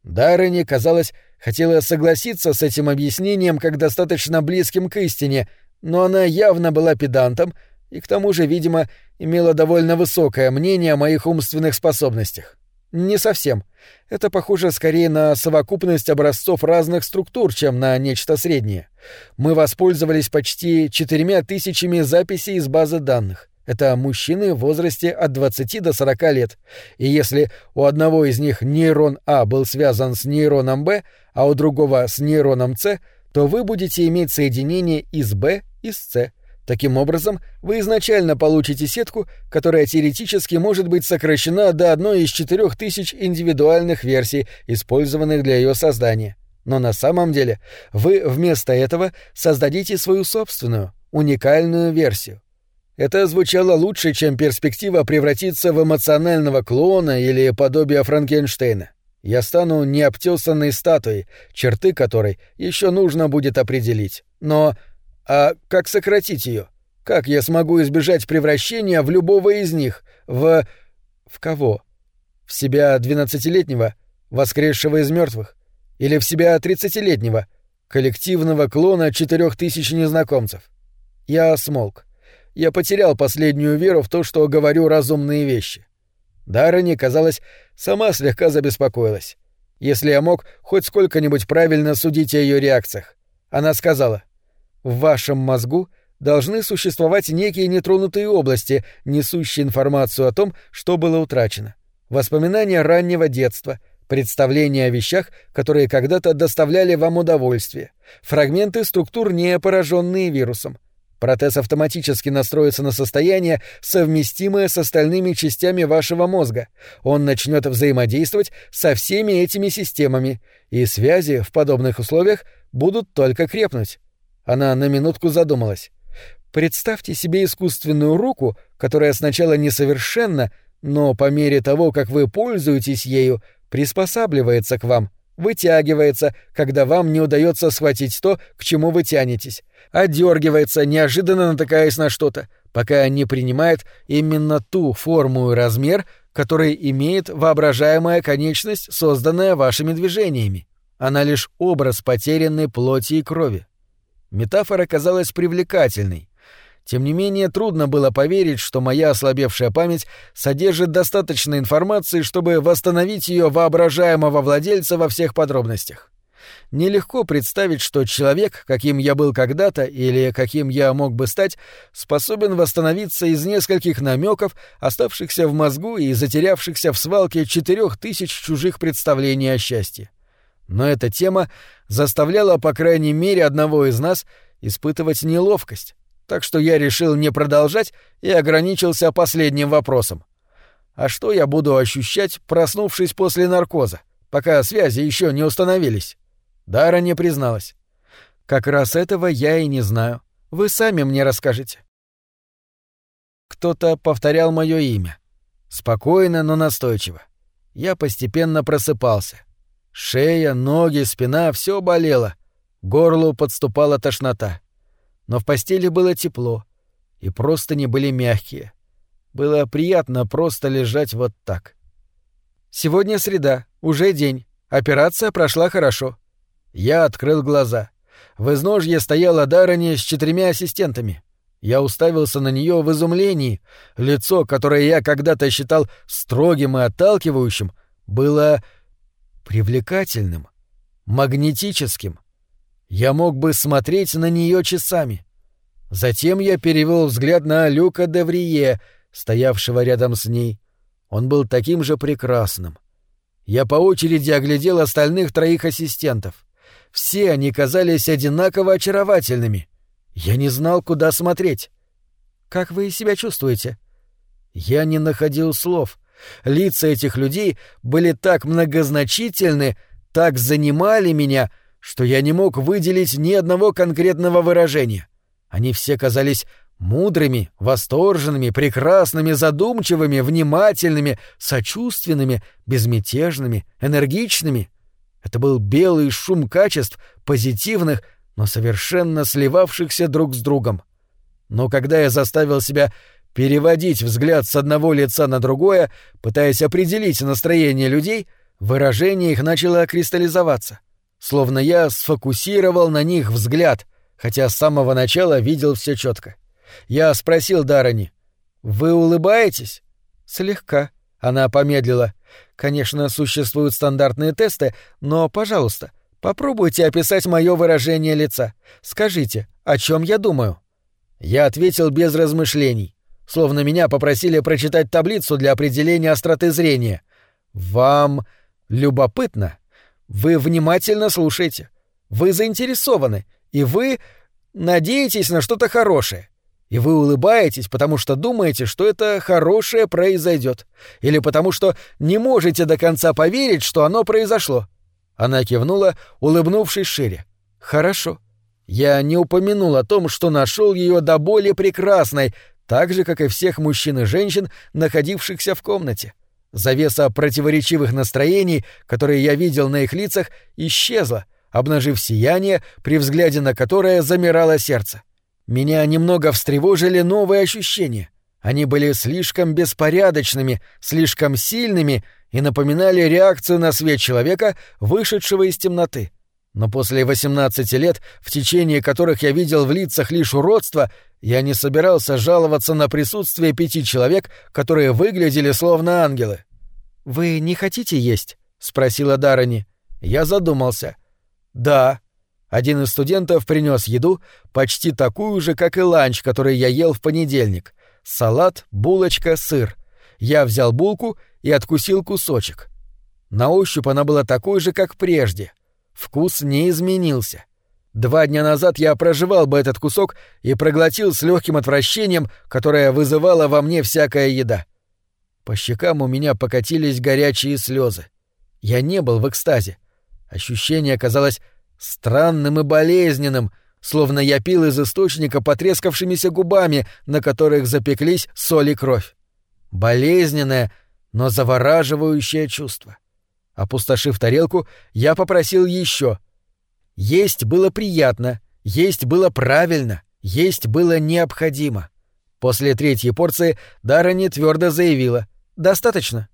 Даррени, казалось, хотела согласиться с этим объяснением как достаточно близким к истине, но она явно была педантом и к тому же, видимо, имела довольно высокое мнение о моих умственных способностях. Не совсем. Это похоже скорее на совокупность образцов разных структур, чем на нечто среднее. Мы воспользовались почти четырьмя тысячами записей из базы данных. Это мужчины в возрасте от 20 до 40 лет. И если у одного из них нейрон А был связан с нейроном Б, а у другого с нейроном С, то вы будете иметь соединение из Б и с С. Таким образом, вы изначально получите сетку, которая теоретически может быть сокращена до одной из четырех тысяч индивидуальных версий, использованных для ее создания. Но на самом деле вы вместо этого создадите свою собственную, уникальную версию. Это звучало лучше, чем перспектива превратиться в эмоционального клона или подобие Франкенштейна. Я стану необтесанной статуей, черты которой еще нужно будет определить. Но а как сократить ее? Как я смогу избежать превращения в любого из них? В... В кого? В себя двенадцатилетнего, воскресшего из мертвых? Или в себя тридцатилетнего, коллективного клона четырех тысяч незнакомцев? Я смолк. Я потерял последнюю веру в то, что говорю разумные вещи. Дарани, казалось, сама слегка забеспокоилась. Если я мог хоть сколько-нибудь правильно судить о ее реакциях. Она сказала, в вашем мозгу должны существовать некие нетронутые области, несущие информацию о том, что было утрачено. Воспоминания раннего детства, представления о вещах, которые когда-то доставляли вам удовольствие, фрагменты структур, не пораженные вирусом. Протез автоматически настроится на состояние, совместимое с остальными частями вашего мозга. Он начнет взаимодействовать со всеми этими системами, и связи в подобных условиях будут только крепнуть. Она на минутку задумалась. Представьте себе искусственную руку, которая сначала несовершенна, но по мере того, как вы пользуетесь ею, приспосабливается к вам, вытягивается, когда вам не удается схватить то, к чему вы тянетесь, отдергивается, неожиданно натыкаясь на что-то, пока не принимает именно ту форму и размер, который имеет воображаемая конечность, созданная вашими движениями. Она лишь образ потерянной плоти и крови. Метафора казалась привлекательной. Тем не менее, трудно было поверить, что моя ослабевшая память содержит достаточно информации, чтобы восстановить ее воображаемого владельца во всех подробностях. Нелегко представить, что человек, каким я был когда-то или каким я мог бы стать, способен восстановиться из нескольких намеков, оставшихся в мозгу и затерявшихся в свалке четырех тысяч чужих представлений о счастье. Но эта тема заставляла, по крайней мере, одного из нас испытывать неловкость так что я решил не продолжать и ограничился последним вопросом. А что я буду ощущать, проснувшись после наркоза, пока связи еще не установились? Дара не призналась. Как раз этого я и не знаю. Вы сами мне расскажете. Кто-то повторял мое имя. Спокойно, но настойчиво. Я постепенно просыпался. Шея, ноги, спина — все болело. Горлу подступала тошнота но в постели было тепло, и просто не были мягкие. Было приятно просто лежать вот так. Сегодня среда, уже день. Операция прошла хорошо. Я открыл глаза. В изножье стояла Дарани с четырьмя ассистентами. Я уставился на нее в изумлении. Лицо, которое я когда-то считал строгим и отталкивающим, было привлекательным, магнетическим. Я мог бы смотреть на нее часами. Затем я перевел взгляд на Люка Деврие, стоявшего рядом с ней. Он был таким же прекрасным. Я по очереди оглядел остальных троих ассистентов. Все они казались одинаково очаровательными. Я не знал, куда смотреть. «Как вы себя чувствуете?» Я не находил слов. Лица этих людей были так многозначительны, так занимали меня — что я не мог выделить ни одного конкретного выражения. Они все казались мудрыми, восторженными, прекрасными, задумчивыми, внимательными, сочувственными, безмятежными, энергичными. Это был белый шум качеств, позитивных, но совершенно сливавшихся друг с другом. Но когда я заставил себя переводить взгляд с одного лица на другое, пытаясь определить настроение людей, выражение их начало кристаллизоваться — словно я сфокусировал на них взгляд, хотя с самого начала видел все четко. Я спросил Дарани, «Вы улыбаетесь?» «Слегка», — она помедлила. «Конечно, существуют стандартные тесты, но, пожалуйста, попробуйте описать мое выражение лица. Скажите, о чем я думаю?» Я ответил без размышлений, словно меня попросили прочитать таблицу для определения остроты зрения. «Вам любопытно?» Вы внимательно слушаете. Вы заинтересованы. И вы надеетесь на что-то хорошее. И вы улыбаетесь, потому что думаете, что это хорошее произойдет. Или потому что не можете до конца поверить, что оно произошло. Она кивнула, улыбнувшись шире. Хорошо. Я не упомянул о том, что нашел ее до боли прекрасной, так же, как и всех мужчин и женщин, находившихся в комнате. Завеса противоречивых настроений, которые я видел на их лицах, исчезла, обнажив сияние, при взгляде на которое замирало сердце. Меня немного встревожили новые ощущения. Они были слишком беспорядочными, слишком сильными и напоминали реакцию на свет человека, вышедшего из темноты. Но после 18 лет, в течение которых я видел в лицах лишь уродство, я не собирался жаловаться на присутствие пяти человек, которые выглядели словно ангелы. «Вы не хотите есть?» — спросила Дарани. Я задумался. «Да». Один из студентов принес еду, почти такую же, как и ланч, который я ел в понедельник. Салат, булочка, сыр. Я взял булку и откусил кусочек. На ощупь она была такой же, как прежде. Вкус не изменился. Два дня назад я проживал бы этот кусок и проглотил с легким отвращением, которое вызывало во мне всякая еда. По щекам у меня покатились горячие слезы. Я не был в экстазе. Ощущение казалось странным и болезненным, словно я пил из источника потрескавшимися губами, на которых запеклись соль и кровь. Болезненное, но завораживающее чувство. Опустошив тарелку, я попросил еще. Есть было приятно, есть было правильно, есть было необходимо. После третьей порции Дарани твердо заявила «Достаточно».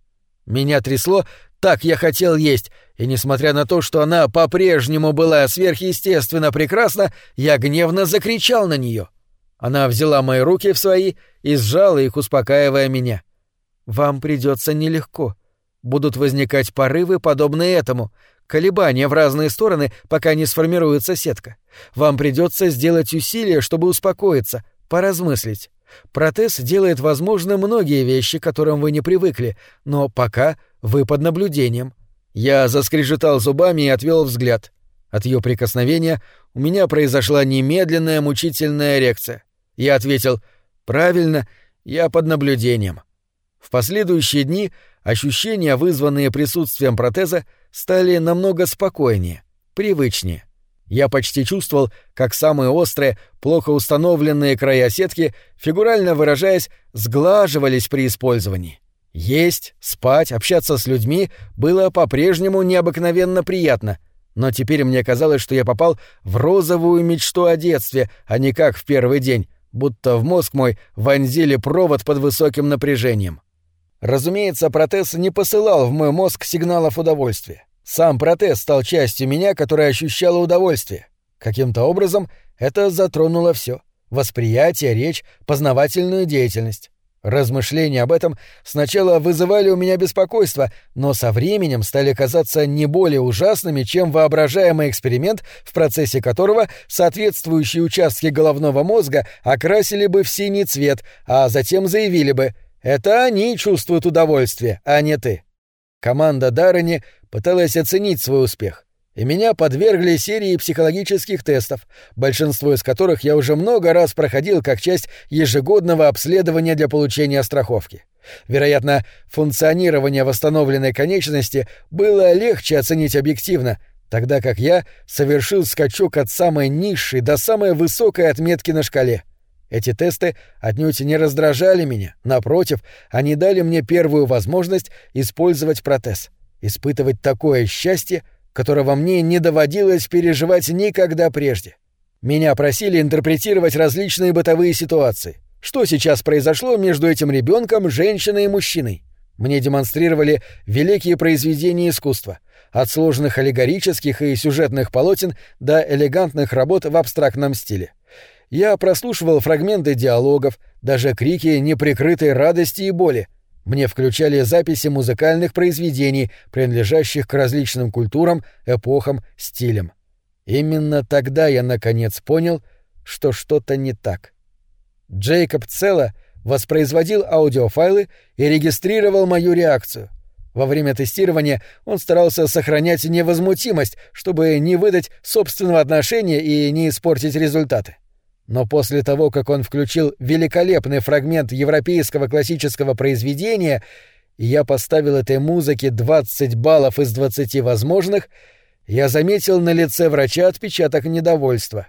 Меня трясло, так я хотел есть, и несмотря на то, что она по-прежнему была сверхъестественно прекрасна, я гневно закричал на нее. Она взяла мои руки в свои и сжала их, успокаивая меня. «Вам придется нелегко. Будут возникать порывы, подобные этому, колебания в разные стороны, пока не сформируется сетка. Вам придется сделать усилия, чтобы успокоиться, поразмыслить. Протез делает возможно многие вещи, к которым вы не привыкли, но пока вы под наблюдением. Я заскрежетал зубами и отвел взгляд. От ее прикосновения у меня произошла немедленная мучительная эрекция. Я ответил «Правильно, я под наблюдением». В последующие дни ощущения, вызванные присутствием протеза, стали намного спокойнее, привычнее. Я почти чувствовал, как самые острые, плохо установленные края сетки, фигурально выражаясь, сглаживались при использовании. Есть, спать, общаться с людьми было по-прежнему необыкновенно приятно, но теперь мне казалось, что я попал в розовую мечту о детстве, а не как в первый день, будто в мозг мой вонзили провод под высоким напряжением. Разумеется, протез не посылал в мой мозг сигналов удовольствия. Сам протез стал частью меня, которая ощущала удовольствие. Каким-то образом это затронуло все: восприятие, речь, познавательную деятельность. Размышления об этом сначала вызывали у меня беспокойство, но со временем стали казаться не более ужасными, чем воображаемый эксперимент, в процессе которого соответствующие участки головного мозга окрасили бы в синий цвет, а затем заявили бы «это они чувствуют удовольствие, а не ты». Команда Даррени пыталась оценить свой успех, и меня подвергли серии психологических тестов, большинство из которых я уже много раз проходил как часть ежегодного обследования для получения страховки. Вероятно, функционирование восстановленной конечности было легче оценить объективно, тогда как я совершил скачок от самой низшей до самой высокой отметки на шкале. Эти тесты отнюдь не раздражали меня, напротив, они дали мне первую возможность использовать протез, испытывать такое счастье, которого мне не доводилось переживать никогда прежде. Меня просили интерпретировать различные бытовые ситуации. Что сейчас произошло между этим ребенком, женщиной и мужчиной? Мне демонстрировали великие произведения искусства, от сложных аллегорических и сюжетных полотен до элегантных работ в абстрактном стиле. Я прослушивал фрагменты диалогов, даже крики неприкрытой радости и боли. Мне включали записи музыкальных произведений, принадлежащих к различным культурам, эпохам, стилям. Именно тогда я наконец понял, что что-то не так. Джейкоб Целла воспроизводил аудиофайлы и регистрировал мою реакцию. Во время тестирования он старался сохранять невозмутимость, чтобы не выдать собственного отношения и не испортить результаты. Но после того, как он включил великолепный фрагмент европейского классического произведения, и я поставил этой музыке 20 баллов из 20 возможных, я заметил на лице врача отпечаток недовольства.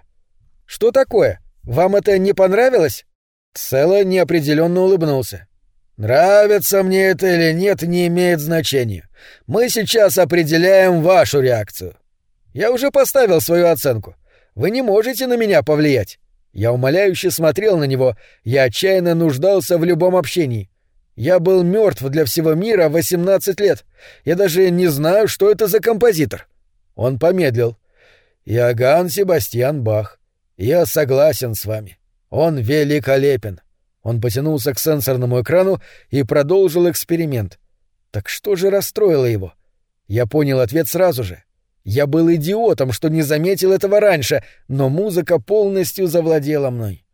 «Что такое? Вам это не понравилось?» Цело неопределенно улыбнулся. «Нравится мне это или нет, не имеет значения. Мы сейчас определяем вашу реакцию. Я уже поставил свою оценку. Вы не можете на меня повлиять. Я умоляюще смотрел на него, я отчаянно нуждался в любом общении. Я был мертв для всего мира 18 лет. Я даже не знаю, что это за композитор. Он помедлил. Иоганн Себастьян Бах. Я согласен с вами. Он великолепен. Он потянулся к сенсорному экрану и продолжил эксперимент. Так что же расстроило его? Я понял ответ сразу же. Я был идиотом, что не заметил этого раньше, но музыка полностью завладела мной.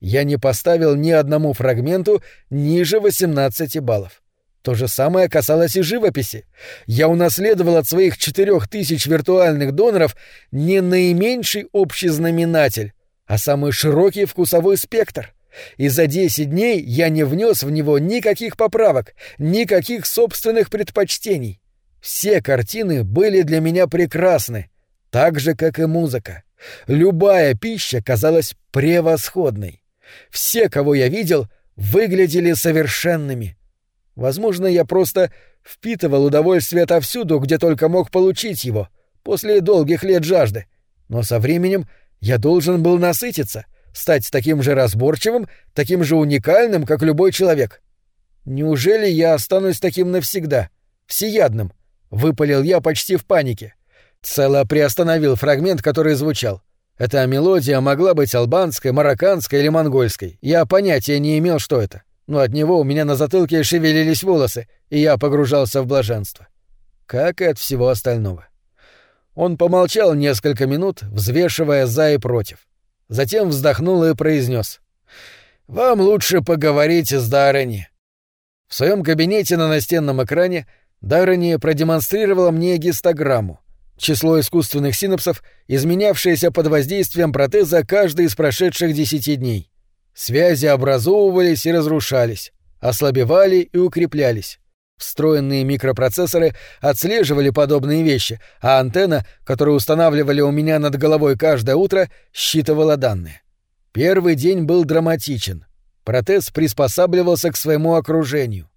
Я не поставил ни одному фрагменту ниже 18 баллов. То же самое касалось и живописи. Я унаследовал от своих четырех тысяч виртуальных доноров не наименьший общий знаменатель, а самый широкий вкусовой спектр. И за 10 дней я не внес в него никаких поправок, никаких собственных предпочтений. Все картины были для меня прекрасны, так же, как и музыка. Любая пища казалась превосходной. Все, кого я видел, выглядели совершенными. Возможно, я просто впитывал удовольствие отовсюду, где только мог получить его, после долгих лет жажды. Но со временем я должен был насытиться, стать таким же разборчивым, таким же уникальным, как любой человек. Неужели я останусь таким навсегда, всеядным? Выпалил я почти в панике. Цело приостановил фрагмент, который звучал. Эта мелодия могла быть албанской, марокканской или монгольской. Я понятия не имел, что это. Но от него у меня на затылке шевелились волосы, и я погружался в блаженство. Как и от всего остального. Он помолчал несколько минут, взвешивая за и против. Затем вздохнул и произнес: «Вам лучше поговорить с Даррени». В своем кабинете на настенном экране Даррени продемонстрировала мне гистограмму. Число искусственных синапсов, изменявшееся под воздействием протеза каждый из прошедших десяти дней. Связи образовывались и разрушались, ослабевали и укреплялись. Встроенные микропроцессоры отслеживали подобные вещи, а антенна, которую устанавливали у меня над головой каждое утро, считывала данные. Первый день был драматичен. Протез приспосабливался к своему окружению.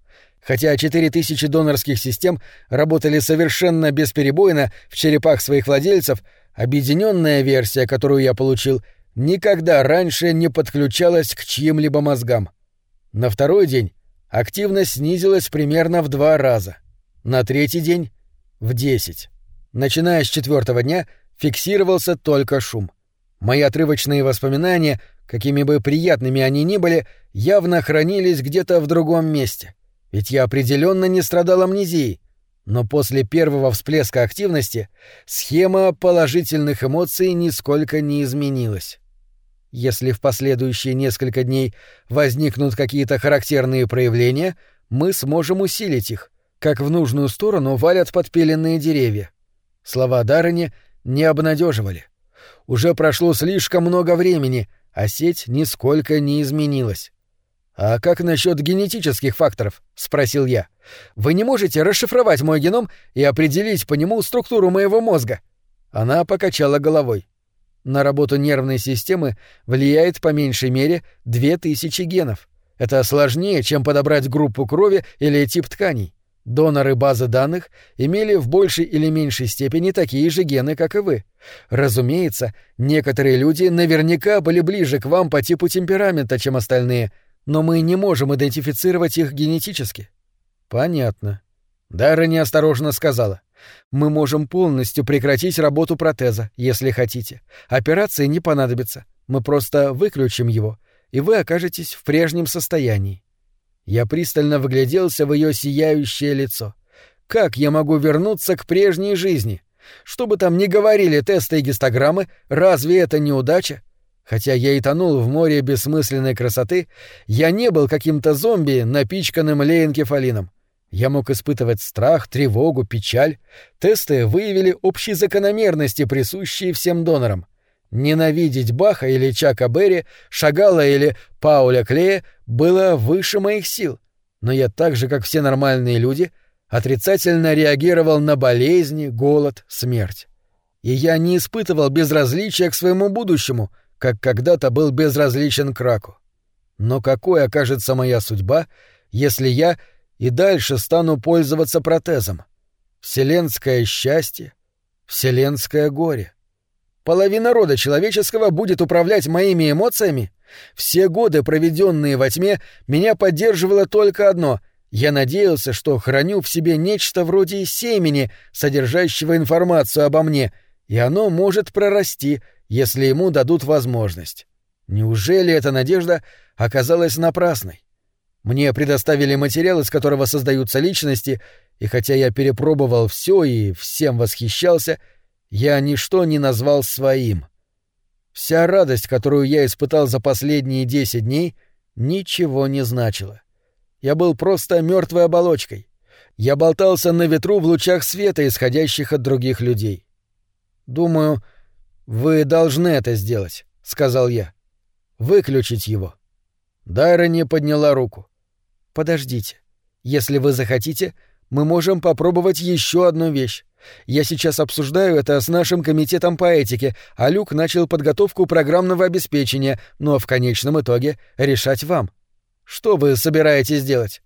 Хотя 4000 донорских систем работали совершенно бесперебойно в черепах своих владельцев, объединенная версия, которую я получил, никогда раньше не подключалась к чьим-либо мозгам. На второй день активность снизилась примерно в два раза. На третий день — в десять. Начиная с четвертого дня фиксировался только шум. Мои отрывочные воспоминания, какими бы приятными они ни были, явно хранились где-то в другом месте. Ведь я определенно не страдал амнезией. Но после первого всплеска активности схема положительных эмоций нисколько не изменилась. Если в последующие несколько дней возникнут какие-то характерные проявления, мы сможем усилить их, как в нужную сторону валят подпиленные деревья. Слова Дарыни не обнадеживали. Уже прошло слишком много времени, а сеть нисколько не изменилась. «А как насчет генетических факторов?» — спросил я. «Вы не можете расшифровать мой геном и определить по нему структуру моего мозга?» Она покачала головой. На работу нервной системы влияет по меньшей мере 2000 генов. Это сложнее, чем подобрать группу крови или тип тканей. Доноры базы данных имели в большей или меньшей степени такие же гены, как и вы. Разумеется, некоторые люди наверняка были ближе к вам по типу темперамента, чем остальные, но мы не можем идентифицировать их генетически. Понятно. Дара неосторожно сказала. Мы можем полностью прекратить работу протеза, если хотите. Операции не понадобится. Мы просто выключим его, и вы окажетесь в прежнем состоянии. Я пристально выгляделся в ее сияющее лицо. Как я могу вернуться к прежней жизни? Что бы там ни говорили тесты и гистограммы, разве это не удача? Хотя я и тонул в море бессмысленной красоты, я не был каким-то зомби, напичканным лейнкефалином. Я мог испытывать страх, тревогу, печаль. Тесты выявили общие закономерности, присущие всем донорам. Ненавидеть Баха или Чака Берри, Шагала или Пауля Клея было выше моих сил. Но я так же, как все нормальные люди, отрицательно реагировал на болезни, голод, смерть. И я не испытывал безразличия к своему будущему, как когда-то был безразличен к раку. Но какой окажется моя судьба, если я и дальше стану пользоваться протезом. Вселенское счастье, вселенское горе. Половина рода человеческого будет управлять моими эмоциями? Все годы, проведенные во тьме, меня поддерживало только одно — я надеялся, что храню в себе нечто вроде семени, содержащего информацию обо мне, и оно может прорасти, если ему дадут возможность. Неужели эта надежда оказалась напрасной? Мне предоставили материал, из которого создаются личности, и хотя я перепробовал все и всем восхищался, я ничто не назвал своим. Вся радость, которую я испытал за последние десять дней, ничего не значила. Я был просто мертвой оболочкой. Я болтался на ветру в лучах света, исходящих от других людей. «Думаю, вы должны это сделать», — сказал я. «Выключить его». Дайра не подняла руку. Подождите. Если вы захотите, мы можем попробовать еще одну вещь. Я сейчас обсуждаю это с нашим комитетом по этике, а Люк начал подготовку программного обеспечения, но в конечном итоге решать вам. Что вы собираетесь делать?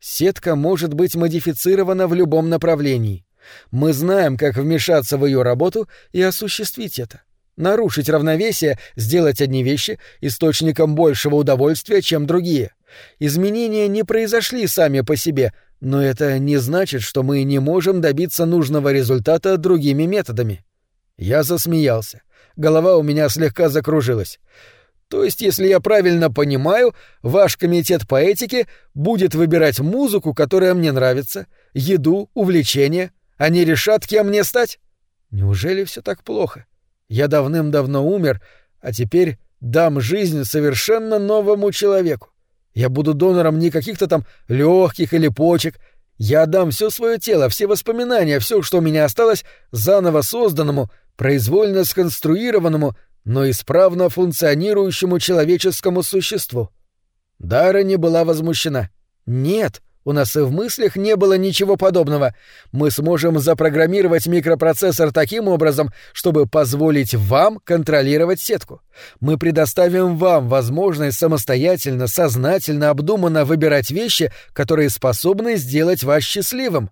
Сетка может быть модифицирована в любом направлении. Мы знаем, как вмешаться в ее работу и осуществить это. Нарушить равновесие, сделать одни вещи источником большего удовольствия, чем другие. Изменения не произошли сами по себе, но это не значит, что мы не можем добиться нужного результата другими методами. Я засмеялся. Голова у меня слегка закружилась. То есть, если я правильно понимаю, ваш комитет по этике будет выбирать музыку, которая мне нравится, еду, увлечения, они решат, кем мне стать? Неужели все так плохо? Я давным-давно умер, а теперь дам жизнь совершенно новому человеку. Я буду донором не каких-то там легких или почек. Я отдам все свое тело, все воспоминания, все, что у меня осталось, заново созданному, произвольно сконструированному, но исправно функционирующему человеческому существу. Дара не была возмущена. Нет, у нас и в мыслях не было ничего подобного. Мы сможем запрограммировать микропроцессор таким образом, чтобы позволить вам контролировать сетку. Мы предоставим вам возможность самостоятельно, сознательно, обдуманно выбирать вещи, которые способны сделать вас счастливым.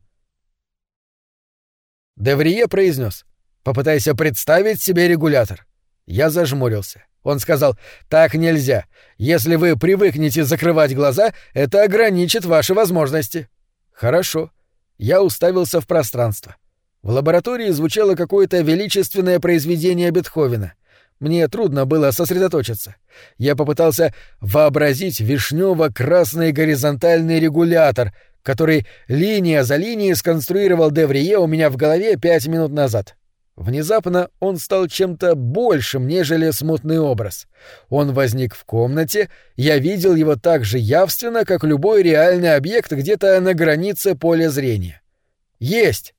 Деврие произнес: Попытайся представить себе регулятор. Я зажмурился. Он сказал, «Так нельзя. Если вы привыкнете закрывать глаза, это ограничит ваши возможности». «Хорошо». Я уставился в пространство. В лаборатории звучало какое-то величественное произведение Бетховена. Мне трудно было сосредоточиться. Я попытался вообразить вишнево-красный горизонтальный регулятор, который линия за линией сконструировал Деврие у меня в голове пять минут назад. Внезапно он стал чем-то большим, нежели смутный образ. Он возник в комнате, я видел его так же явственно, как любой реальный объект где-то на границе поля зрения. Есть!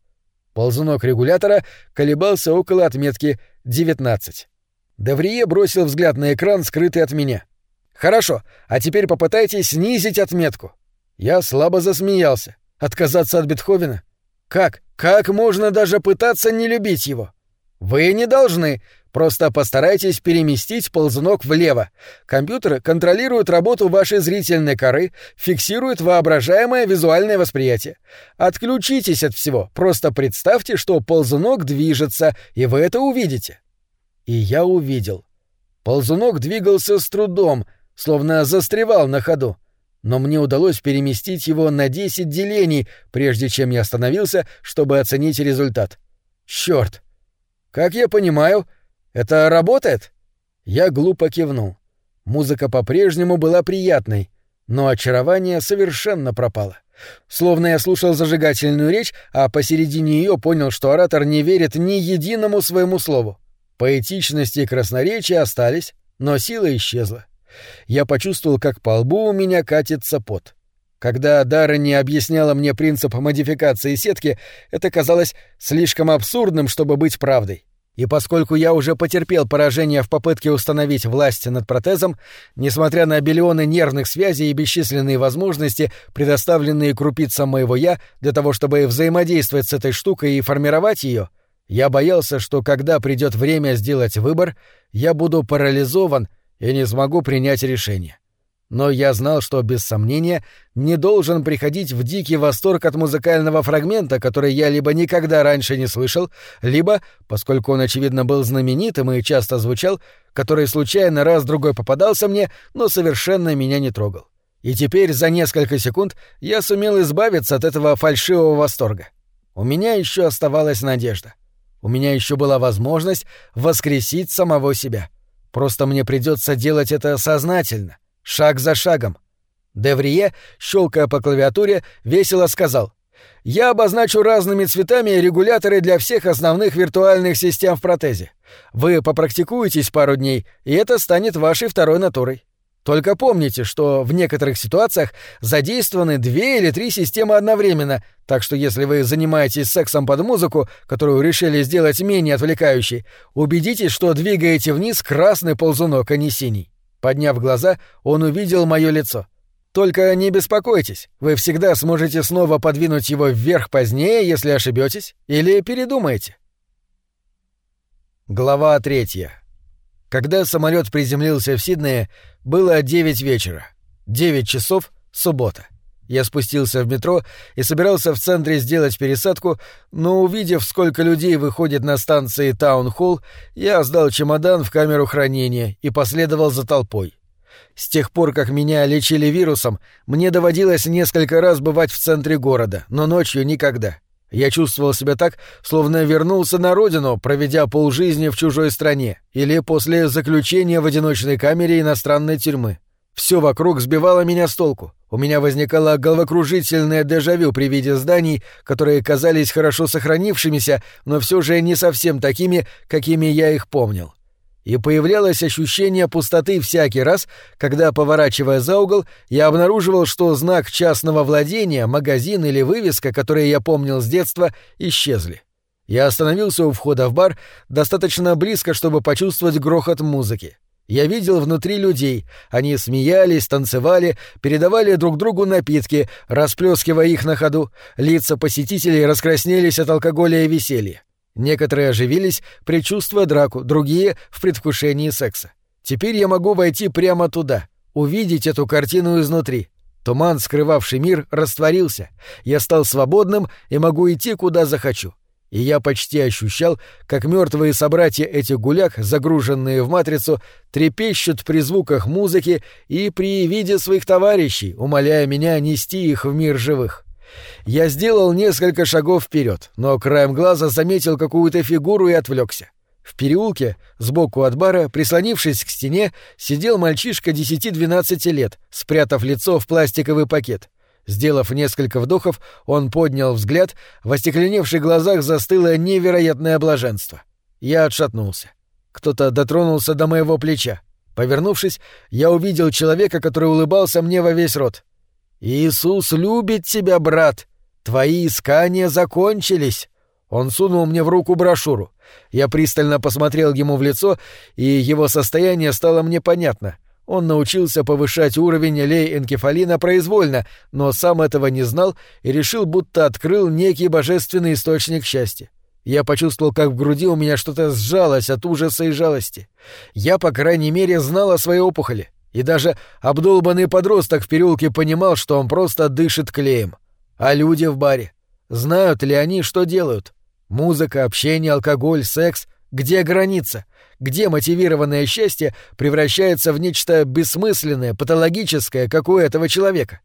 Ползунок регулятора колебался около отметки 19. Деврие бросил взгляд на экран, скрытый от меня. «Хорошо, а теперь попытайтесь снизить отметку». Я слабо засмеялся. Отказаться от Бетховена? Как? Как можно даже пытаться не любить его? Вы не должны. Просто постарайтесь переместить ползунок влево. Компьютер контролирует работу вашей зрительной коры, фиксирует воображаемое визуальное восприятие. Отключитесь от всего. Просто представьте, что ползунок движется, и вы это увидите. И я увидел. Ползунок двигался с трудом, словно застревал на ходу но мне удалось переместить его на 10 делений, прежде чем я остановился, чтобы оценить результат. Черт! Как я понимаю, это работает? Я глупо кивнул. Музыка по-прежнему была приятной, но очарование совершенно пропало. Словно я слушал зажигательную речь, а посередине ее понял, что оратор не верит ни единому своему слову. Поэтичность и красноречие остались, но сила исчезла. Я почувствовал, как по лбу у меня катится пот. Когда Дара не объясняла мне принцип модификации сетки, это казалось слишком абсурдным, чтобы быть правдой. И поскольку я уже потерпел поражение в попытке установить власть над протезом, несмотря на биллионы нервных связей и бесчисленные возможности, предоставленные крупицам моего «я» для того, чтобы взаимодействовать с этой штукой и формировать ее, я боялся, что когда придет время сделать выбор, я буду парализован и не смогу принять решение. Но я знал, что, без сомнения, не должен приходить в дикий восторг от музыкального фрагмента, который я либо никогда раньше не слышал, либо, поскольку он, очевидно, был знаменитым и часто звучал, который случайно раз-другой попадался мне, но совершенно меня не трогал. И теперь за несколько секунд я сумел избавиться от этого фальшивого восторга. У меня еще оставалась надежда. У меня еще была возможность воскресить самого себя — Просто мне придется делать это сознательно, шаг за шагом. Деврие, щелкая по клавиатуре, весело сказал. «Я обозначу разными цветами регуляторы для всех основных виртуальных систем в протезе. Вы попрактикуетесь пару дней, и это станет вашей второй натурой. Только помните, что в некоторых ситуациях задействованы две или три системы одновременно, так что если вы занимаетесь сексом под музыку, которую решили сделать менее отвлекающей, убедитесь, что двигаете вниз красный ползунок, а не синий. Подняв глаза, он увидел мое лицо. Только не беспокойтесь, вы всегда сможете снова подвинуть его вверх позднее, если ошибетесь, или передумаете. Глава третья. Когда самолет приземлился в Сиднее, было девять вечера. Девять часов — суббота. Я спустился в метро и собирался в центре сделать пересадку, но увидев, сколько людей выходит на станции Таун-Холл, я сдал чемодан в камеру хранения и последовал за толпой. С тех пор, как меня лечили вирусом, мне доводилось несколько раз бывать в центре города, но ночью никогда. Я чувствовал себя так, словно вернулся на родину, проведя полжизни в чужой стране, или после заключения в одиночной камере иностранной тюрьмы. Все вокруг сбивало меня с толку. У меня возникало головокружительное дежавю при виде зданий, которые казались хорошо сохранившимися, но все же не совсем такими, какими я их помнил. И появлялось ощущение пустоты всякий раз, когда, поворачивая за угол, я обнаруживал, что знак частного владения, магазин или вывеска, которые я помнил с детства, исчезли. Я остановился у входа в бар достаточно близко, чтобы почувствовать грохот музыки. Я видел внутри людей. Они смеялись, танцевали, передавали друг другу напитки, расплескивая их на ходу. Лица посетителей раскраснелись от алкоголя и веселья. Некоторые оживились, предчувствуя драку, другие — в предвкушении секса. Теперь я могу войти прямо туда, увидеть эту картину изнутри. Туман, скрывавший мир, растворился. Я стал свободным и могу идти, куда захочу и я почти ощущал, как мертвые собратья этих гуляк, загруженные в матрицу, трепещут при звуках музыки и при виде своих товарищей, умоляя меня нести их в мир живых. Я сделал несколько шагов вперед, но краем глаза заметил какую-то фигуру и отвлекся. В переулке, сбоку от бара, прислонившись к стене, сидел мальчишка 10-12 лет, спрятав лицо в пластиковый пакет. Сделав несколько вдохов, он поднял взгляд, в остекленевших глазах застыло невероятное блаженство. Я отшатнулся. Кто-то дотронулся до моего плеча. Повернувшись, я увидел человека, который улыбался мне во весь рот. «Иисус любит тебя, брат! Твои искания закончились!» Он сунул мне в руку брошюру. Я пристально посмотрел ему в лицо, и его состояние стало мне понятно — он научился повышать уровень лей-энкефалина произвольно, но сам этого не знал и решил, будто открыл некий божественный источник счастья. Я почувствовал, как в груди у меня что-то сжалось от ужаса и жалости. Я, по крайней мере, знал о своей опухоли. И даже обдолбанный подросток в переулке понимал, что он просто дышит клеем. А люди в баре? Знают ли они, что делают? Музыка, общение, алкоголь, секс — где граница? Где мотивированное счастье превращается в нечто бессмысленное, патологическое, как у этого человека?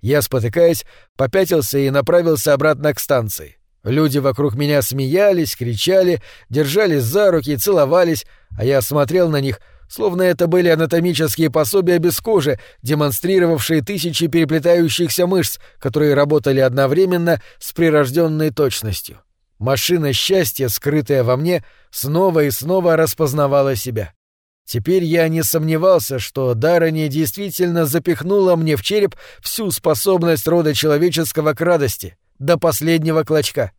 Я, спотыкаясь, попятился и направился обратно к станции. Люди вокруг меня смеялись, кричали, держались за руки, целовались, а я смотрел на них, словно это были анатомические пособия без кожи, демонстрировавшие тысячи переплетающихся мышц, которые работали одновременно с прирожденной точностью. Машина счастья, скрытая во мне, снова и снова распознавала себя. Теперь я не сомневался, что Дарани действительно запихнула мне в череп всю способность рода человеческого к радости, до последнего клочка.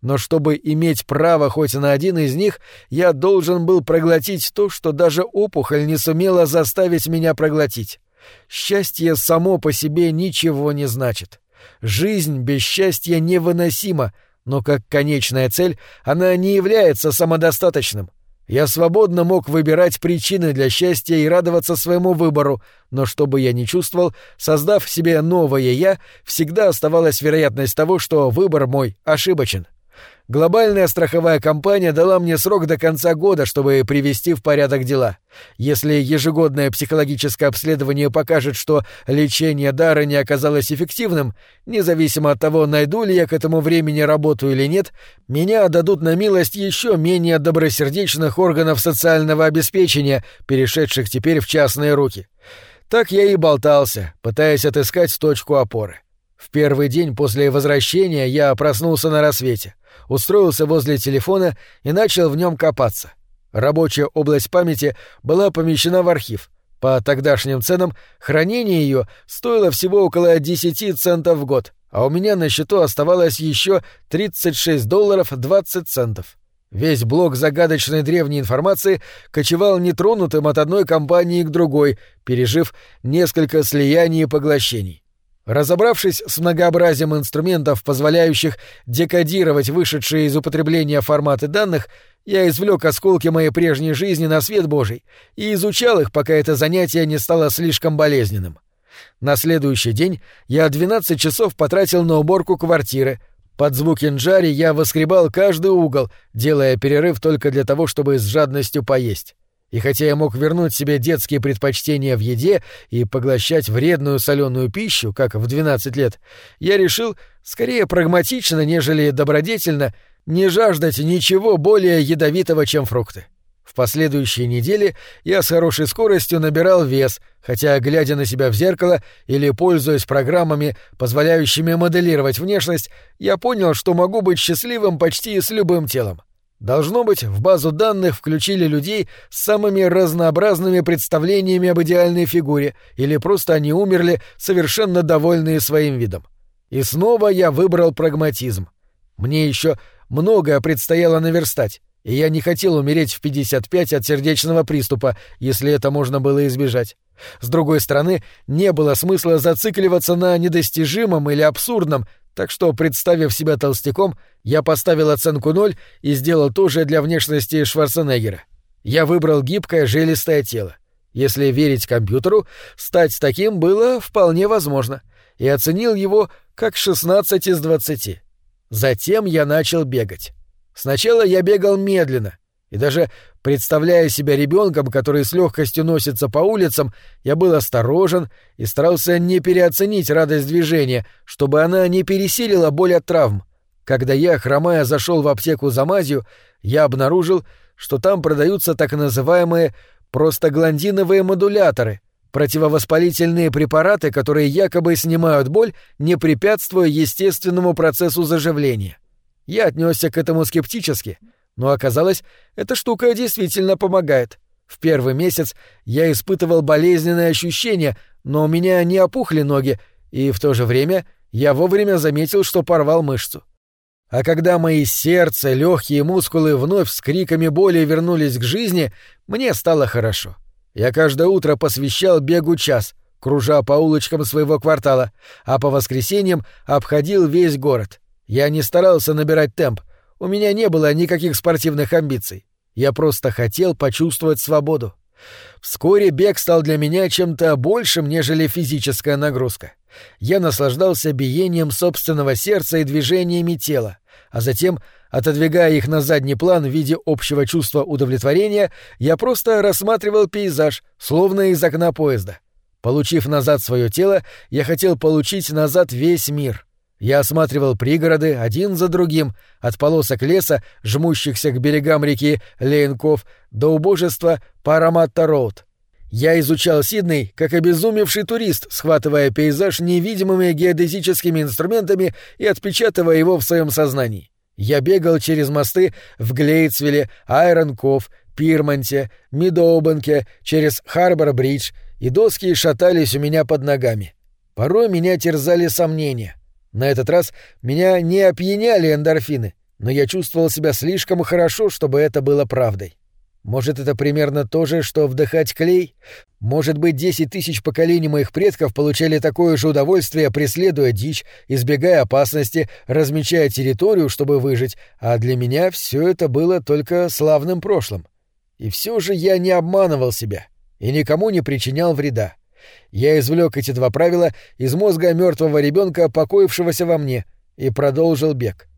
Но чтобы иметь право хоть на один из них, я должен был проглотить то, что даже опухоль не сумела заставить меня проглотить. Счастье само по себе ничего не значит. Жизнь без счастья невыносима, но как конечная цель она не является самодостаточным. Я свободно мог выбирать причины для счастья и радоваться своему выбору, но что бы я ни чувствовал, создав в себе новое «я», всегда оставалась вероятность того, что выбор мой ошибочен. Глобальная страховая компания дала мне срок до конца года, чтобы привести в порядок дела. Если ежегодное психологическое обследование покажет, что лечение дара не оказалось эффективным, независимо от того, найду ли я к этому времени работу или нет, меня отдадут на милость еще менее добросердечных органов социального обеспечения, перешедших теперь в частные руки. Так я и болтался, пытаясь отыскать точку опоры. В первый день после возвращения я проснулся на рассвете устроился возле телефона и начал в нем копаться. Рабочая область памяти была помещена в архив. По тогдашним ценам хранение ее стоило всего около 10 центов в год, а у меня на счету оставалось еще 36 долларов 20 центов. Весь блок загадочной древней информации кочевал нетронутым от одной компании к другой, пережив несколько слияний и поглощений. Разобравшись с многообразием инструментов, позволяющих декодировать вышедшие из употребления форматы данных, я извлек осколки моей прежней жизни на свет Божий и изучал их, пока это занятие не стало слишком болезненным. На следующий день я 12 часов потратил на уборку квартиры. Под звуки нджари я воскребал каждый угол, делая перерыв только для того, чтобы с жадностью поесть. И хотя я мог вернуть себе детские предпочтения в еде и поглощать вредную соленую пищу, как в 12 лет, я решил, скорее прагматично, нежели добродетельно, не жаждать ничего более ядовитого, чем фрукты. В последующие недели я с хорошей скоростью набирал вес, хотя, глядя на себя в зеркало или пользуясь программами, позволяющими моделировать внешность, я понял, что могу быть счастливым почти с любым телом. Должно быть, в базу данных включили людей с самыми разнообразными представлениями об идеальной фигуре, или просто они умерли, совершенно довольные своим видом. И снова я выбрал прагматизм. Мне еще многое предстояло наверстать, и я не хотел умереть в 55 от сердечного приступа, если это можно было избежать. С другой стороны, не было смысла зацикливаться на недостижимом или абсурдном, так что, представив себя толстяком, я поставил оценку ноль и сделал то же для внешности Шварценеггера. Я выбрал гибкое жилистое тело. Если верить компьютеру, стать таким было вполне возможно, и оценил его как 16 из 20. Затем я начал бегать. Сначала я бегал медленно, и даже представляя себя ребенком, который с легкостью носится по улицам, я был осторожен и старался не переоценить радость движения, чтобы она не пересилила боль от травм. Когда я, хромая, зашел в аптеку за мазью, я обнаружил, что там продаются так называемые простагландиновые модуляторы, противовоспалительные препараты, которые якобы снимают боль, не препятствуя естественному процессу заживления. Я отнесся к этому скептически, но оказалось, эта штука действительно помогает. В первый месяц я испытывал болезненные ощущения, но у меня не опухли ноги, и в то же время я вовремя заметил, что порвал мышцу. А когда мои сердце, легкие мускулы вновь с криками боли вернулись к жизни, мне стало хорошо. Я каждое утро посвящал бегу час, кружа по улочкам своего квартала, а по воскресеньям обходил весь город. Я не старался набирать темп, у меня не было никаких спортивных амбиций. Я просто хотел почувствовать свободу. Вскоре бег стал для меня чем-то большим, нежели физическая нагрузка. Я наслаждался биением собственного сердца и движениями тела, а затем, отодвигая их на задний план в виде общего чувства удовлетворения, я просто рассматривал пейзаж, словно из окна поезда. Получив назад свое тело, я хотел получить назад весь мир. Я осматривал пригороды один за другим, от полосок леса, жмущихся к берегам реки Лейнков, до убожества Параматта-Роуд. Я изучал Сидней как обезумевший турист, схватывая пейзаж невидимыми геодезическими инструментами и отпечатывая его в своем сознании. Я бегал через мосты в Глейцвилле, Айронков, Пирмонте, Мидоубанке, через Харбор-Бридж, и доски шатались у меня под ногами. Порой меня терзали сомнения. На этот раз меня не опьяняли эндорфины, но я чувствовал себя слишком хорошо, чтобы это было правдой. Может, это примерно то же, что вдыхать клей? Может быть, десять тысяч поколений моих предков получали такое же удовольствие, преследуя дичь, избегая опасности, размечая территорию, чтобы выжить, а для меня все это было только славным прошлым. И все же я не обманывал себя и никому не причинял вреда. Я извлек эти два правила из мозга мертвого ребенка, покоившегося во мне, и продолжил бег.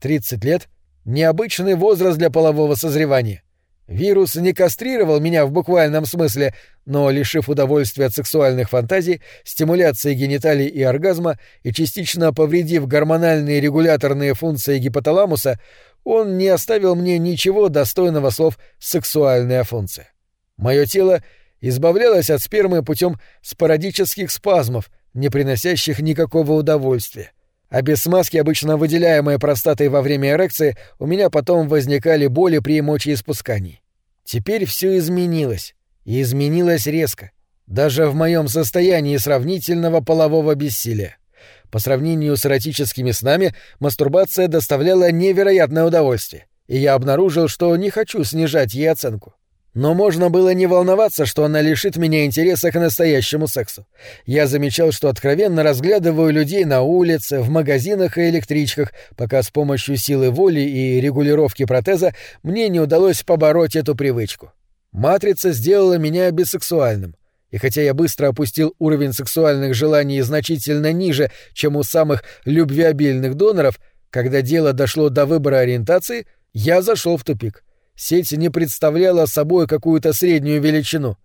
Тридцать лет — необычный возраст для полового созревания — Вирус не кастрировал меня в буквальном смысле, но, лишив удовольствия от сексуальных фантазий, стимуляции гениталий и оргазма и частично повредив гормональные регуляторные функции гипоталамуса, он не оставил мне ничего достойного слов «сексуальная функция». Мое тело избавлялось от спермы путем спорадических спазмов, не приносящих никакого удовольствия а без смазки, обычно выделяемой простатой во время эрекции, у меня потом возникали боли при мочеиспускании. Теперь все изменилось. И изменилось резко. Даже в моем состоянии сравнительного полового бессилия. По сравнению с эротическими снами, мастурбация доставляла невероятное удовольствие, и я обнаружил, что не хочу снижать ей оценку. Но можно было не волноваться, что она лишит меня интереса к настоящему сексу. Я замечал, что откровенно разглядываю людей на улице, в магазинах и электричках, пока с помощью силы воли и регулировки протеза мне не удалось побороть эту привычку. Матрица сделала меня бисексуальным. И хотя я быстро опустил уровень сексуальных желаний значительно ниже, чем у самых любвеобильных доноров, когда дело дошло до выбора ориентации, я зашел в тупик. Сеть не представляла собой какую-то среднюю величину.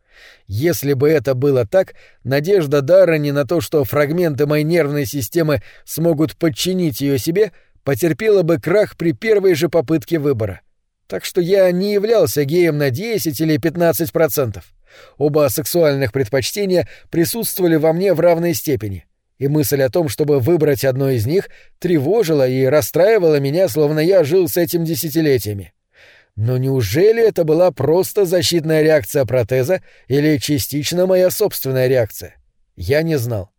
Если бы это было так, надежда Даррени на то, что фрагменты моей нервной системы смогут подчинить ее себе, потерпела бы крах при первой же попытке выбора. Так что я не являлся геем на 10 или 15 процентов. Оба сексуальных предпочтения присутствовали во мне в равной степени, и мысль о том, чтобы выбрать одно из них, тревожила и расстраивала меня, словно я жил с этим десятилетиями. Но неужели это была просто защитная реакция протеза или частично моя собственная реакция? Я не знал.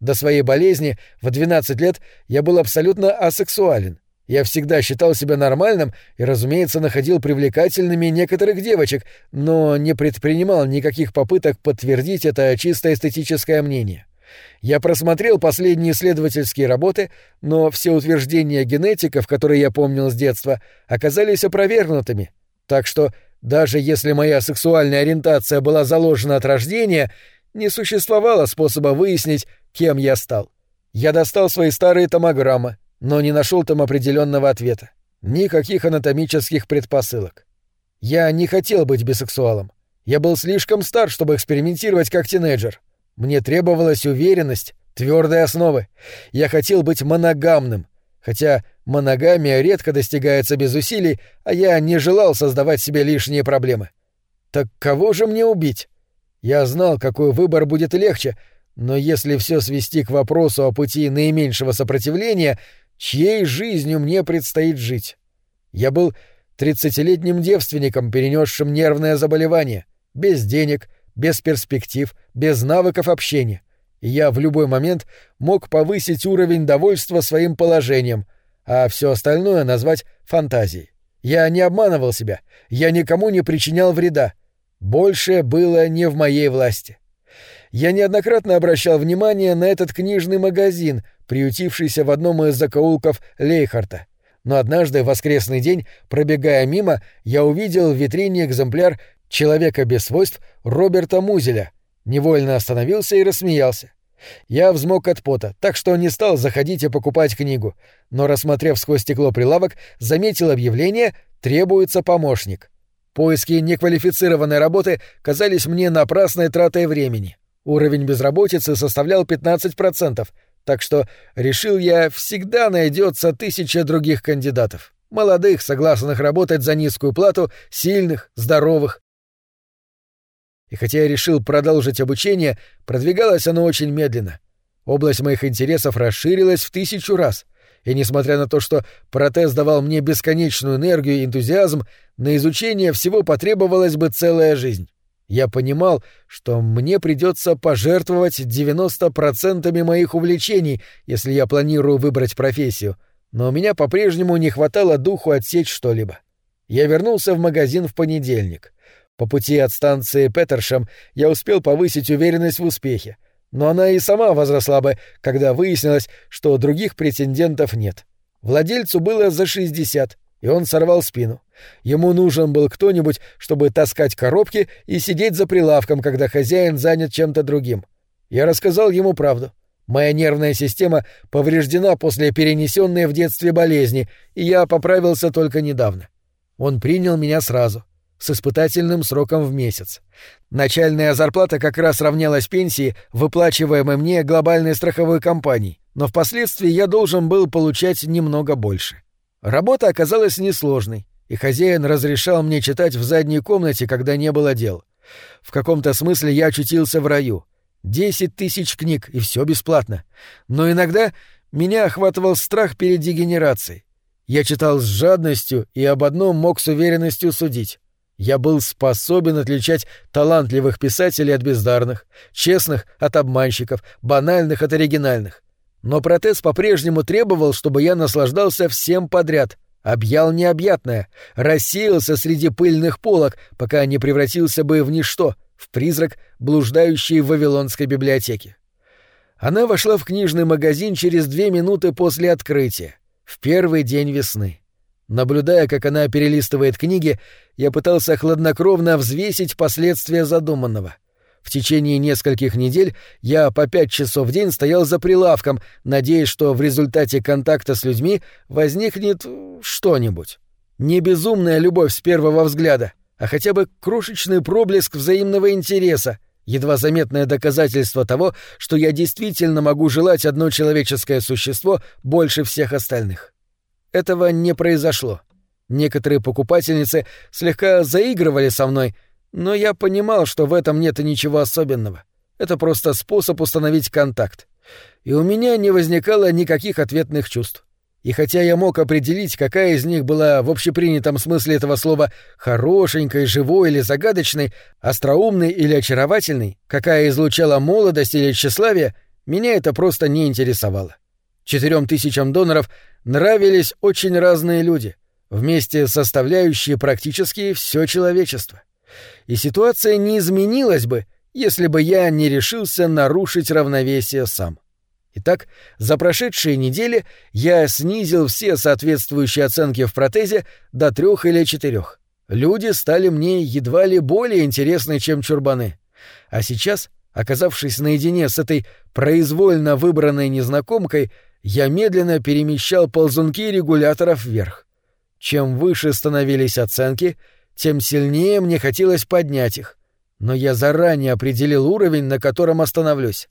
До своей болезни в 12 лет я был абсолютно асексуален. Я всегда считал себя нормальным и, разумеется, находил привлекательными некоторых девочек, но не предпринимал никаких попыток подтвердить это чисто эстетическое мнение. Я просмотрел последние исследовательские работы, но все утверждения генетиков, которые я помнил с детства, оказались опровергнутыми. Так что даже если моя сексуальная ориентация была заложена от рождения, не существовало способа выяснить, кем я стал. Я достал свои старые томограммы, но не нашел там определенного ответа. Никаких анатомических предпосылок. Я не хотел быть бисексуалом. Я был слишком стар, чтобы экспериментировать как тинейджер. Мне требовалась уверенность, твердые основы. Я хотел быть моногамным, хотя моногамия редко достигается без усилий, а я не желал создавать себе лишние проблемы. Так кого же мне убить? Я знал, какой выбор будет легче, но если все свести к вопросу о пути наименьшего сопротивления, чьей жизнью мне предстоит жить? Я был тридцатилетним девственником, перенесшим нервное заболевание, без денег, без перспектив, без навыков общения. И я в любой момент мог повысить уровень довольства своим положением, а все остальное назвать фантазией. Я не обманывал себя, я никому не причинял вреда. Больше было не в моей власти. Я неоднократно обращал внимание на этот книжный магазин, приютившийся в одном из закоулков Лейхарта. Но однажды в воскресный день, пробегая мимо, я увидел в витрине экземпляр человека без свойств Роберта Музеля, невольно остановился и рассмеялся. Я взмок от пота, так что не стал заходить и покупать книгу, но, рассмотрев сквозь стекло прилавок, заметил объявление «Требуется помощник». Поиски неквалифицированной работы казались мне напрасной тратой времени. Уровень безработицы составлял 15%, так что решил я, всегда найдется тысяча других кандидатов. Молодых, согласных работать за низкую плату, сильных, здоровых, и хотя я решил продолжить обучение, продвигалось оно очень медленно. Область моих интересов расширилась в тысячу раз, и несмотря на то, что протез давал мне бесконечную энергию и энтузиазм, на изучение всего потребовалась бы целая жизнь. Я понимал, что мне придется пожертвовать 90% моих увлечений, если я планирую выбрать профессию, но у меня по-прежнему не хватало духу отсечь что-либо. Я вернулся в магазин в понедельник. По пути от станции Петершем я успел повысить уверенность в успехе, но она и сама возросла бы, когда выяснилось, что других претендентов нет. Владельцу было за 60, и он сорвал спину. Ему нужен был кто-нибудь, чтобы таскать коробки и сидеть за прилавком, когда хозяин занят чем-то другим. Я рассказал ему правду. Моя нервная система повреждена после перенесенной в детстве болезни, и я поправился только недавно. Он принял меня сразу — с испытательным сроком в месяц. Начальная зарплата как раз равнялась пенсии, выплачиваемой мне глобальной страховой компанией, но впоследствии я должен был получать немного больше. Работа оказалась несложной, и хозяин разрешал мне читать в задней комнате, когда не было дел. В каком-то смысле я очутился в раю. Десять тысяч книг, и все бесплатно. Но иногда меня охватывал страх перед дегенерацией. Я читал с жадностью и об одном мог с уверенностью судить. Я был способен отличать талантливых писателей от бездарных, честных от обманщиков, банальных от оригинальных. Но протез по-прежнему требовал, чтобы я наслаждался всем подряд, объял необъятное, рассеялся среди пыльных полок, пока не превратился бы в ничто, в призрак, блуждающий в Вавилонской библиотеке. Она вошла в книжный магазин через две минуты после открытия, в первый день весны. Наблюдая, как она перелистывает книги, я пытался хладнокровно взвесить последствия задуманного. В течение нескольких недель я по пять часов в день стоял за прилавком, надеясь, что в результате контакта с людьми возникнет что-нибудь. Не безумная любовь с первого взгляда, а хотя бы крошечный проблеск взаимного интереса, едва заметное доказательство того, что я действительно могу желать одно человеческое существо больше всех остальных. Этого не произошло. Некоторые покупательницы слегка заигрывали со мной — но я понимал, что в этом нет ничего особенного. Это просто способ установить контакт. И у меня не возникало никаких ответных чувств. И хотя я мог определить, какая из них была в общепринятом смысле этого слова хорошенькой, живой или загадочной, остроумной или очаровательной, какая излучала молодость или тщеславие, меня это просто не интересовало. Четырем тысячам доноров нравились очень разные люди, вместе составляющие практически все человечество и ситуация не изменилась бы, если бы я не решился нарушить равновесие сам. Итак, за прошедшие недели я снизил все соответствующие оценки в протезе до трех или четырех. Люди стали мне едва ли более интересны, чем чурбаны. А сейчас, оказавшись наедине с этой произвольно выбранной незнакомкой, я медленно перемещал ползунки регуляторов вверх. Чем выше становились оценки, тем сильнее мне хотелось поднять их, но я заранее определил уровень, на котором остановлюсь.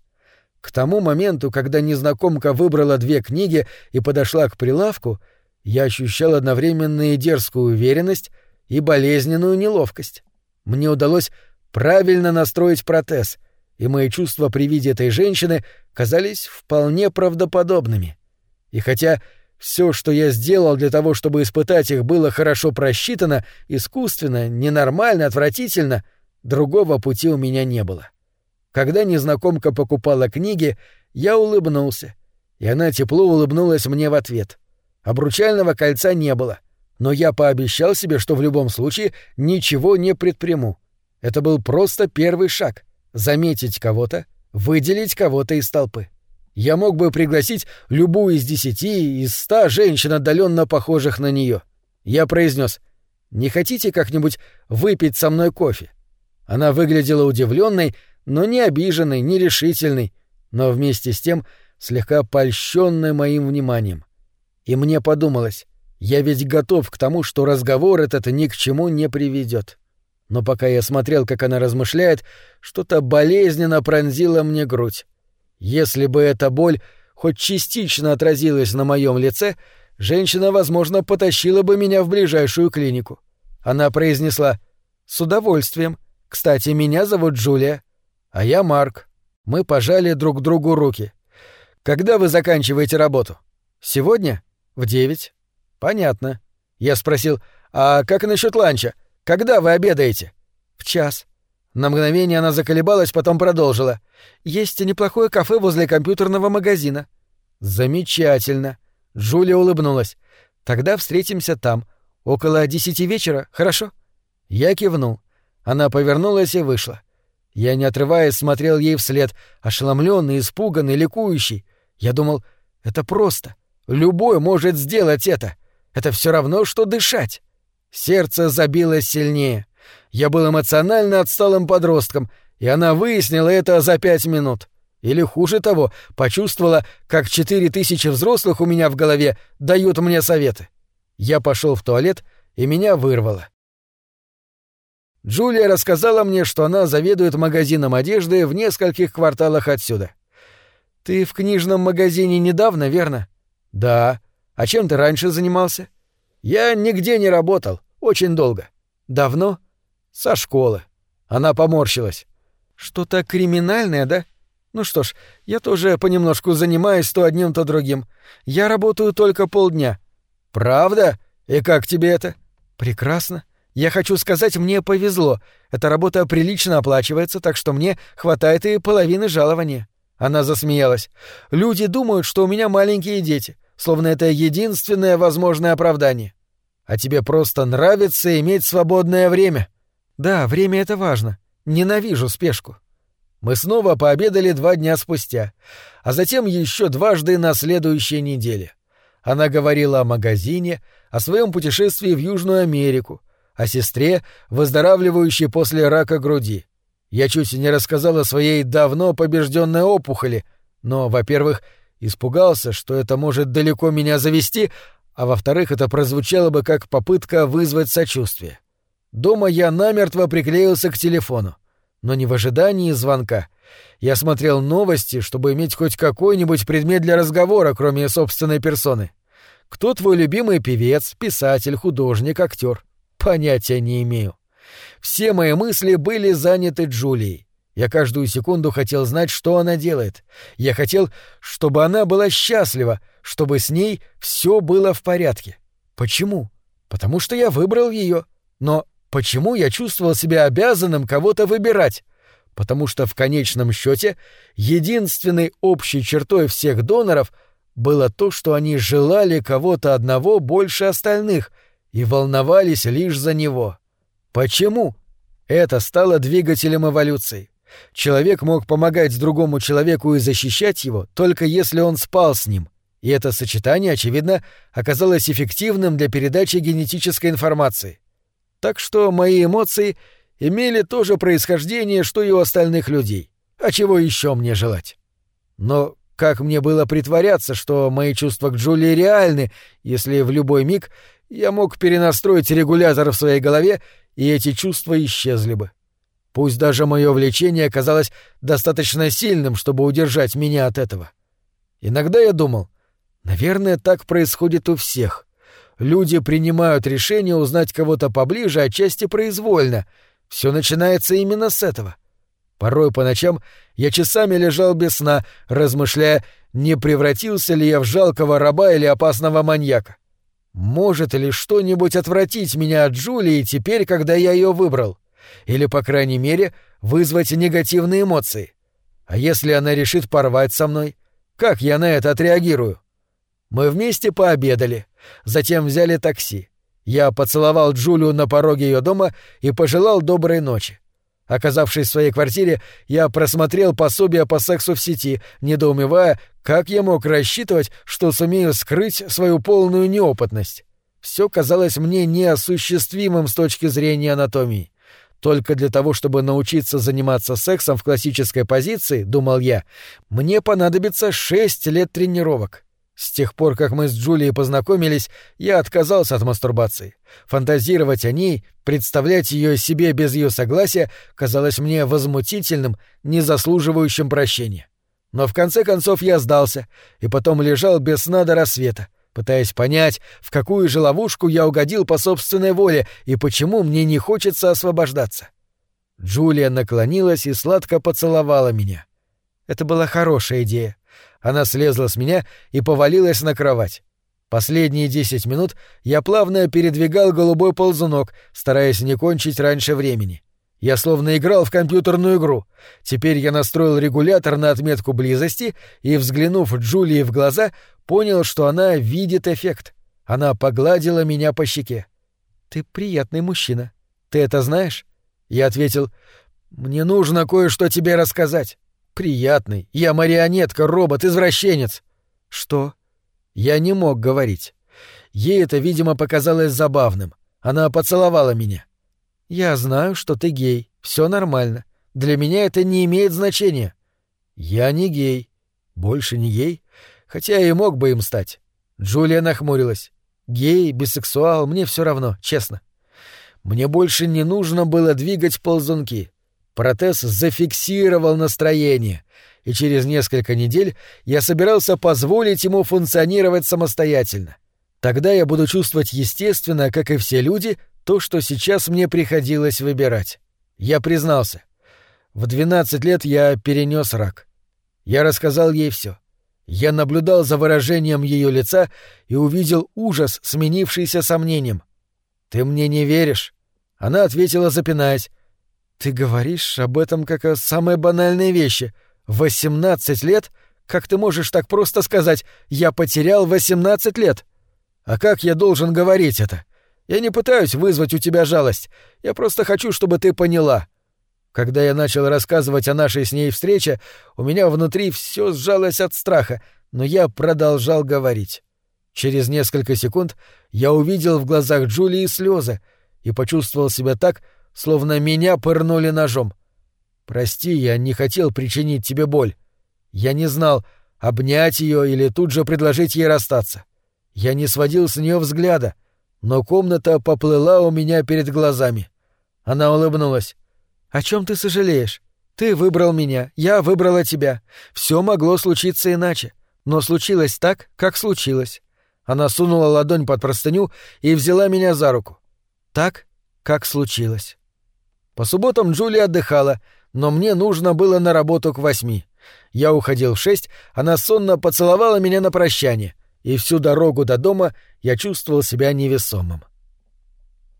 К тому моменту, когда незнакомка выбрала две книги и подошла к прилавку, я ощущал одновременно и дерзкую уверенность, и болезненную неловкость. Мне удалось правильно настроить протез, и мои чувства при виде этой женщины казались вполне правдоподобными. И хотя все, что я сделал для того, чтобы испытать их, было хорошо просчитано, искусственно, ненормально, отвратительно. Другого пути у меня не было. Когда незнакомка покупала книги, я улыбнулся, и она тепло улыбнулась мне в ответ. Обручального кольца не было, но я пообещал себе, что в любом случае ничего не предприму. Это был просто первый шаг — заметить кого-то, выделить кого-то из толпы. Я мог бы пригласить любую из десяти, из ста женщин, отдаленно похожих на нее. Я произнес: «Не хотите как-нибудь выпить со мной кофе?» Она выглядела удивленной, но не обиженной, не решительной, но вместе с тем слегка польщенной моим вниманием. И мне подумалось, я ведь готов к тому, что разговор этот ни к чему не приведет. Но пока я смотрел, как она размышляет, что-то болезненно пронзило мне грудь. Если бы эта боль хоть частично отразилась на моем лице, женщина, возможно, потащила бы меня в ближайшую клинику. Она произнесла «С удовольствием. Кстати, меня зовут Джулия, а я Марк. Мы пожали друг другу руки. Когда вы заканчиваете работу? Сегодня? В девять. Понятно. Я спросил, а как насчет ланча? Когда вы обедаете? В час. На мгновение она заколебалась, потом продолжила. «Есть неплохое кафе возле компьютерного магазина». «Замечательно». Джулия улыбнулась. «Тогда встретимся там. Около десяти вечера, хорошо?» Я кивнул. Она повернулась и вышла. Я, не отрываясь, смотрел ей вслед, ошеломленный, испуганный, ликующий. Я думал, это просто. Любой может сделать это. Это все равно, что дышать. Сердце забилось сильнее. Я был эмоционально отсталым подростком, и она выяснила это за пять минут. Или хуже того, почувствовала, как четыре тысячи взрослых у меня в голове дают мне советы. Я пошел в туалет, и меня вырвало. Джулия рассказала мне, что она заведует магазином одежды в нескольких кварталах отсюда. «Ты в книжном магазине недавно, верно?» «Да. А чем ты раньше занимался?» «Я нигде не работал. Очень долго». «Давно?» Со школы. Она поморщилась. Что-то криминальное, да? Ну что ж, я тоже понемножку занимаюсь то одним, то другим. Я работаю только полдня. Правда? И как тебе это? Прекрасно. Я хочу сказать, мне повезло. Эта работа прилично оплачивается, так что мне хватает и половины жалования. Она засмеялась. Люди думают, что у меня маленькие дети, словно это единственное возможное оправдание. А тебе просто нравится иметь свободное время. Да, время это важно. Ненавижу спешку. Мы снова пообедали два дня спустя, а затем еще дважды на следующей неделе. Она говорила о магазине, о своем путешествии в Южную Америку, о сестре, выздоравливающей после рака груди. Я чуть не рассказал о своей давно побежденной опухоли, но, во-первых, испугался, что это может далеко меня завести, а во-вторых, это прозвучало бы как попытка вызвать сочувствие. Дома я намертво приклеился к телефону, но не в ожидании звонка. Я смотрел новости, чтобы иметь хоть какой-нибудь предмет для разговора, кроме собственной персоны. Кто твой любимый певец, писатель, художник, актер? Понятия не имею. Все мои мысли были заняты Джулией. Я каждую секунду хотел знать, что она делает. Я хотел, чтобы она была счастлива, чтобы с ней все было в порядке. Почему? Потому что я выбрал ее. Но почему я чувствовал себя обязанным кого-то выбирать? Потому что в конечном счете единственной общей чертой всех доноров было то, что они желали кого-то одного больше остальных и волновались лишь за него. Почему? Это стало двигателем эволюции. Человек мог помогать другому человеку и защищать его, только если он спал с ним. И это сочетание, очевидно, оказалось эффективным для передачи генетической информации. Так что мои эмоции имели то же происхождение, что и у остальных людей. А чего еще мне желать? Но как мне было притворяться, что мои чувства к Джулии реальны, если в любой миг я мог перенастроить регулятор в своей голове, и эти чувства исчезли бы? Пусть даже мое влечение казалось достаточно сильным, чтобы удержать меня от этого. Иногда я думал, наверное, так происходит у всех. Люди принимают решение узнать кого-то поближе, отчасти произвольно. Все начинается именно с этого. Порой по ночам я часами лежал без сна, размышляя, не превратился ли я в жалкого раба или опасного маньяка. Может ли что-нибудь отвратить меня от Джулии теперь, когда я ее выбрал? Или, по крайней мере, вызвать негативные эмоции. А если она решит порвать со мной, как я на это отреагирую? Мы вместе пообедали, затем взяли такси. Я поцеловал Джулию на пороге ее дома и пожелал доброй ночи. Оказавшись в своей квартире, я просмотрел пособие по сексу в сети, недоумевая, как я мог рассчитывать, что сумею скрыть свою полную неопытность. Все казалось мне неосуществимым с точки зрения анатомии. Только для того, чтобы научиться заниматься сексом в классической позиции, думал я, мне понадобится шесть лет тренировок. С тех пор, как мы с Джулией познакомились, я отказался от мастурбации. Фантазировать о ней, представлять ее себе без ее согласия казалось мне возмутительным, не заслуживающим прощения. Но в конце концов я сдался и потом лежал без сна до рассвета, пытаясь понять, в какую же ловушку я угодил по собственной воле и почему мне не хочется освобождаться. Джулия наклонилась и сладко поцеловала меня. Это была хорошая идея. Она слезла с меня и повалилась на кровать. Последние десять минут я плавно передвигал голубой ползунок, стараясь не кончить раньше времени. Я словно играл в компьютерную игру. Теперь я настроил регулятор на отметку близости и, взглянув Джулии в глаза, понял, что она видит эффект. Она погладила меня по щеке. «Ты приятный мужчина. Ты это знаешь?» Я ответил, «Мне нужно кое-что тебе рассказать. Приятный. Я марионетка, робот, извращенец». «Что?» Я не мог говорить. Ей это, видимо, показалось забавным. Она поцеловала меня. «Я знаю, что ты гей. Все нормально. Для меня это не имеет значения». «Я не гей. Больше не гей хотя и мог бы им стать. Джулия нахмурилась. Гей, бисексуал, мне все равно, честно. Мне больше не нужно было двигать ползунки. Протез зафиксировал настроение, и через несколько недель я собирался позволить ему функционировать самостоятельно. Тогда я буду чувствовать естественно, как и все люди, то, что сейчас мне приходилось выбирать. Я признался. В 12 лет я перенес рак. Я рассказал ей все. Я наблюдал за выражением ее лица и увидел ужас, сменившийся сомнением. «Ты мне не веришь?» Она ответила, запинаясь. «Ты говоришь об этом как о самой банальной вещи. Восемнадцать лет? Как ты можешь так просто сказать «я потерял восемнадцать лет»?» А как я должен говорить это? Я не пытаюсь вызвать у тебя жалость. Я просто хочу, чтобы ты поняла. Когда я начал рассказывать о нашей с ней встрече, у меня внутри все сжалось от страха, но я продолжал говорить. Через несколько секунд я увидел в глазах Джулии слезы и почувствовал себя так, словно меня пырнули ножом. Прости, я не хотел причинить тебе боль. Я не знал, обнять ее или тут же предложить ей расстаться. Я не сводил с нее взгляда, но комната поплыла у меня перед глазами. Она улыбнулась. «О чем ты сожалеешь? Ты выбрал меня, я выбрала тебя. Все могло случиться иначе, но случилось так, как случилось». Она сунула ладонь под простыню и взяла меня за руку. Так, как случилось. По субботам Джулия отдыхала, но мне нужно было на работу к восьми. Я уходил в шесть, она сонно поцеловала меня на прощание, и всю дорогу до дома я чувствовал себя невесомым.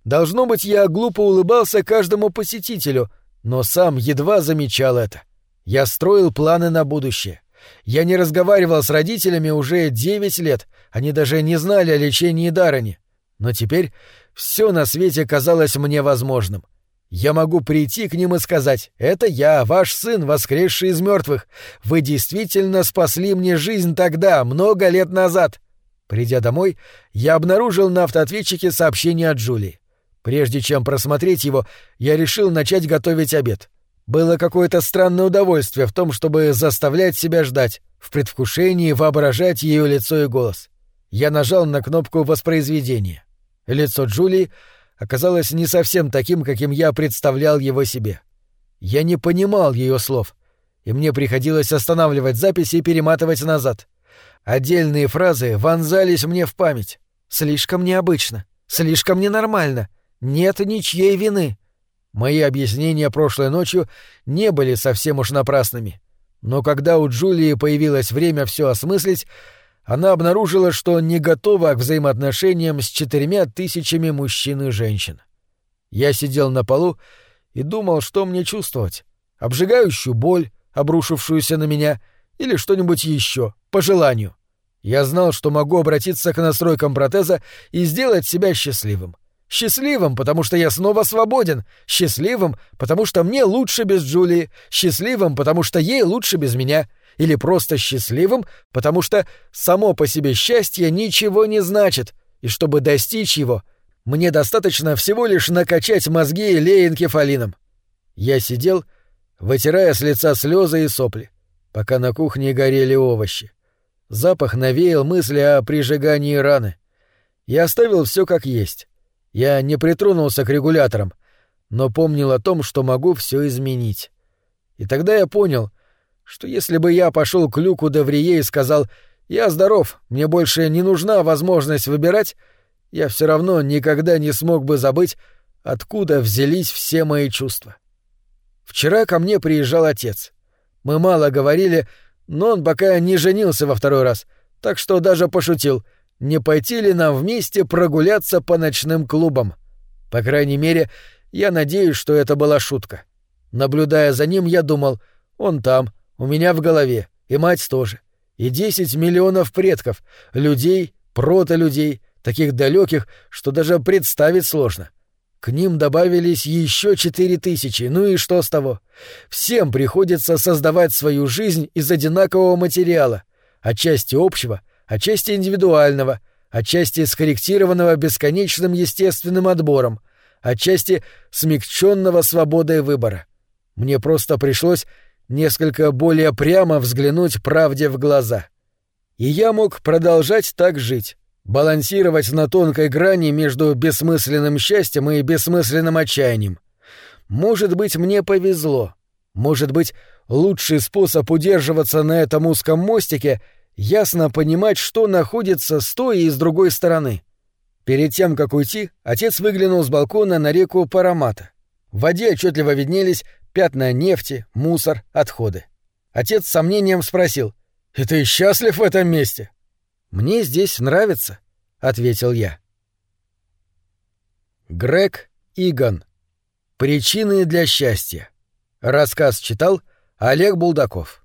Должно быть, я глупо улыбался каждому посетителю, но сам едва замечал это. Я строил планы на будущее. Я не разговаривал с родителями уже девять лет, они даже не знали о лечении Дарани. Но теперь все на свете казалось мне возможным. Я могу прийти к ним и сказать «Это я, ваш сын, воскресший из мертвых. Вы действительно спасли мне жизнь тогда, много лет назад». Придя домой, я обнаружил на автоответчике сообщение от Джулии. Прежде чем просмотреть его, я решил начать готовить обед. Было какое-то странное удовольствие в том, чтобы заставлять себя ждать, в предвкушении воображать ее лицо и голос. Я нажал на кнопку воспроизведения. Лицо Джулии оказалось не совсем таким, каким я представлял его себе. Я не понимал ее слов, и мне приходилось останавливать запись и перематывать назад. Отдельные фразы вонзались мне в память. «Слишком необычно», «слишком ненормально», нет ничьей вины. Мои объяснения прошлой ночью не были совсем уж напрасными. Но когда у Джулии появилось время все осмыслить, она обнаружила, что не готова к взаимоотношениям с четырьмя тысячами мужчин и женщин. Я сидел на полу и думал, что мне чувствовать. Обжигающую боль, обрушившуюся на меня, или что-нибудь еще, по желанию. Я знал, что могу обратиться к настройкам протеза и сделать себя счастливым. Счастливым, потому что я снова свободен. Счастливым, потому что мне лучше без Джулии. Счастливым, потому что ей лучше без меня. Или просто счастливым, потому что само по себе счастье ничего не значит, и чтобы достичь его, мне достаточно всего лишь накачать мозги леенкефалином. Я сидел, вытирая с лица слезы и сопли, пока на кухне горели овощи. Запах навеял мысли о прижигании раны. Я оставил все как есть. Я не притронулся к регуляторам, но помнил о том, что могу все изменить. И тогда я понял, что если бы я пошел к Люку Деврие и сказал «Я здоров, мне больше не нужна возможность выбирать», я все равно никогда не смог бы забыть, откуда взялись все мои чувства. Вчера ко мне приезжал отец. Мы мало говорили, но он пока не женился во второй раз, так что даже пошутил — не пойти ли нам вместе прогуляться по ночным клубам. По крайней мере, я надеюсь, что это была шутка. Наблюдая за ним, я думал, он там, у меня в голове, и мать тоже. И десять миллионов предков, людей, протолюдей, таких далеких, что даже представить сложно. К ним добавились еще четыре тысячи, ну и что с того? Всем приходится создавать свою жизнь из одинакового материала, отчасти общего — отчасти индивидуального, отчасти скорректированного бесконечным естественным отбором, отчасти смягченного свободой выбора. Мне просто пришлось несколько более прямо взглянуть правде в глаза. И я мог продолжать так жить, балансировать на тонкой грани между бессмысленным счастьем и бессмысленным отчаянием. Может быть, мне повезло. Может быть, лучший способ удерживаться на этом узком мостике — ясно понимать, что находится с той и с другой стороны. Перед тем, как уйти, отец выглянул с балкона на реку Парамата. В воде отчетливо виднелись пятна нефти, мусор, отходы. Отец с сомнением спросил, «И ты счастлив в этом месте?» «Мне здесь нравится», — ответил я. Грег Иган. Причины для счастья. Рассказ читал Олег Булдаков.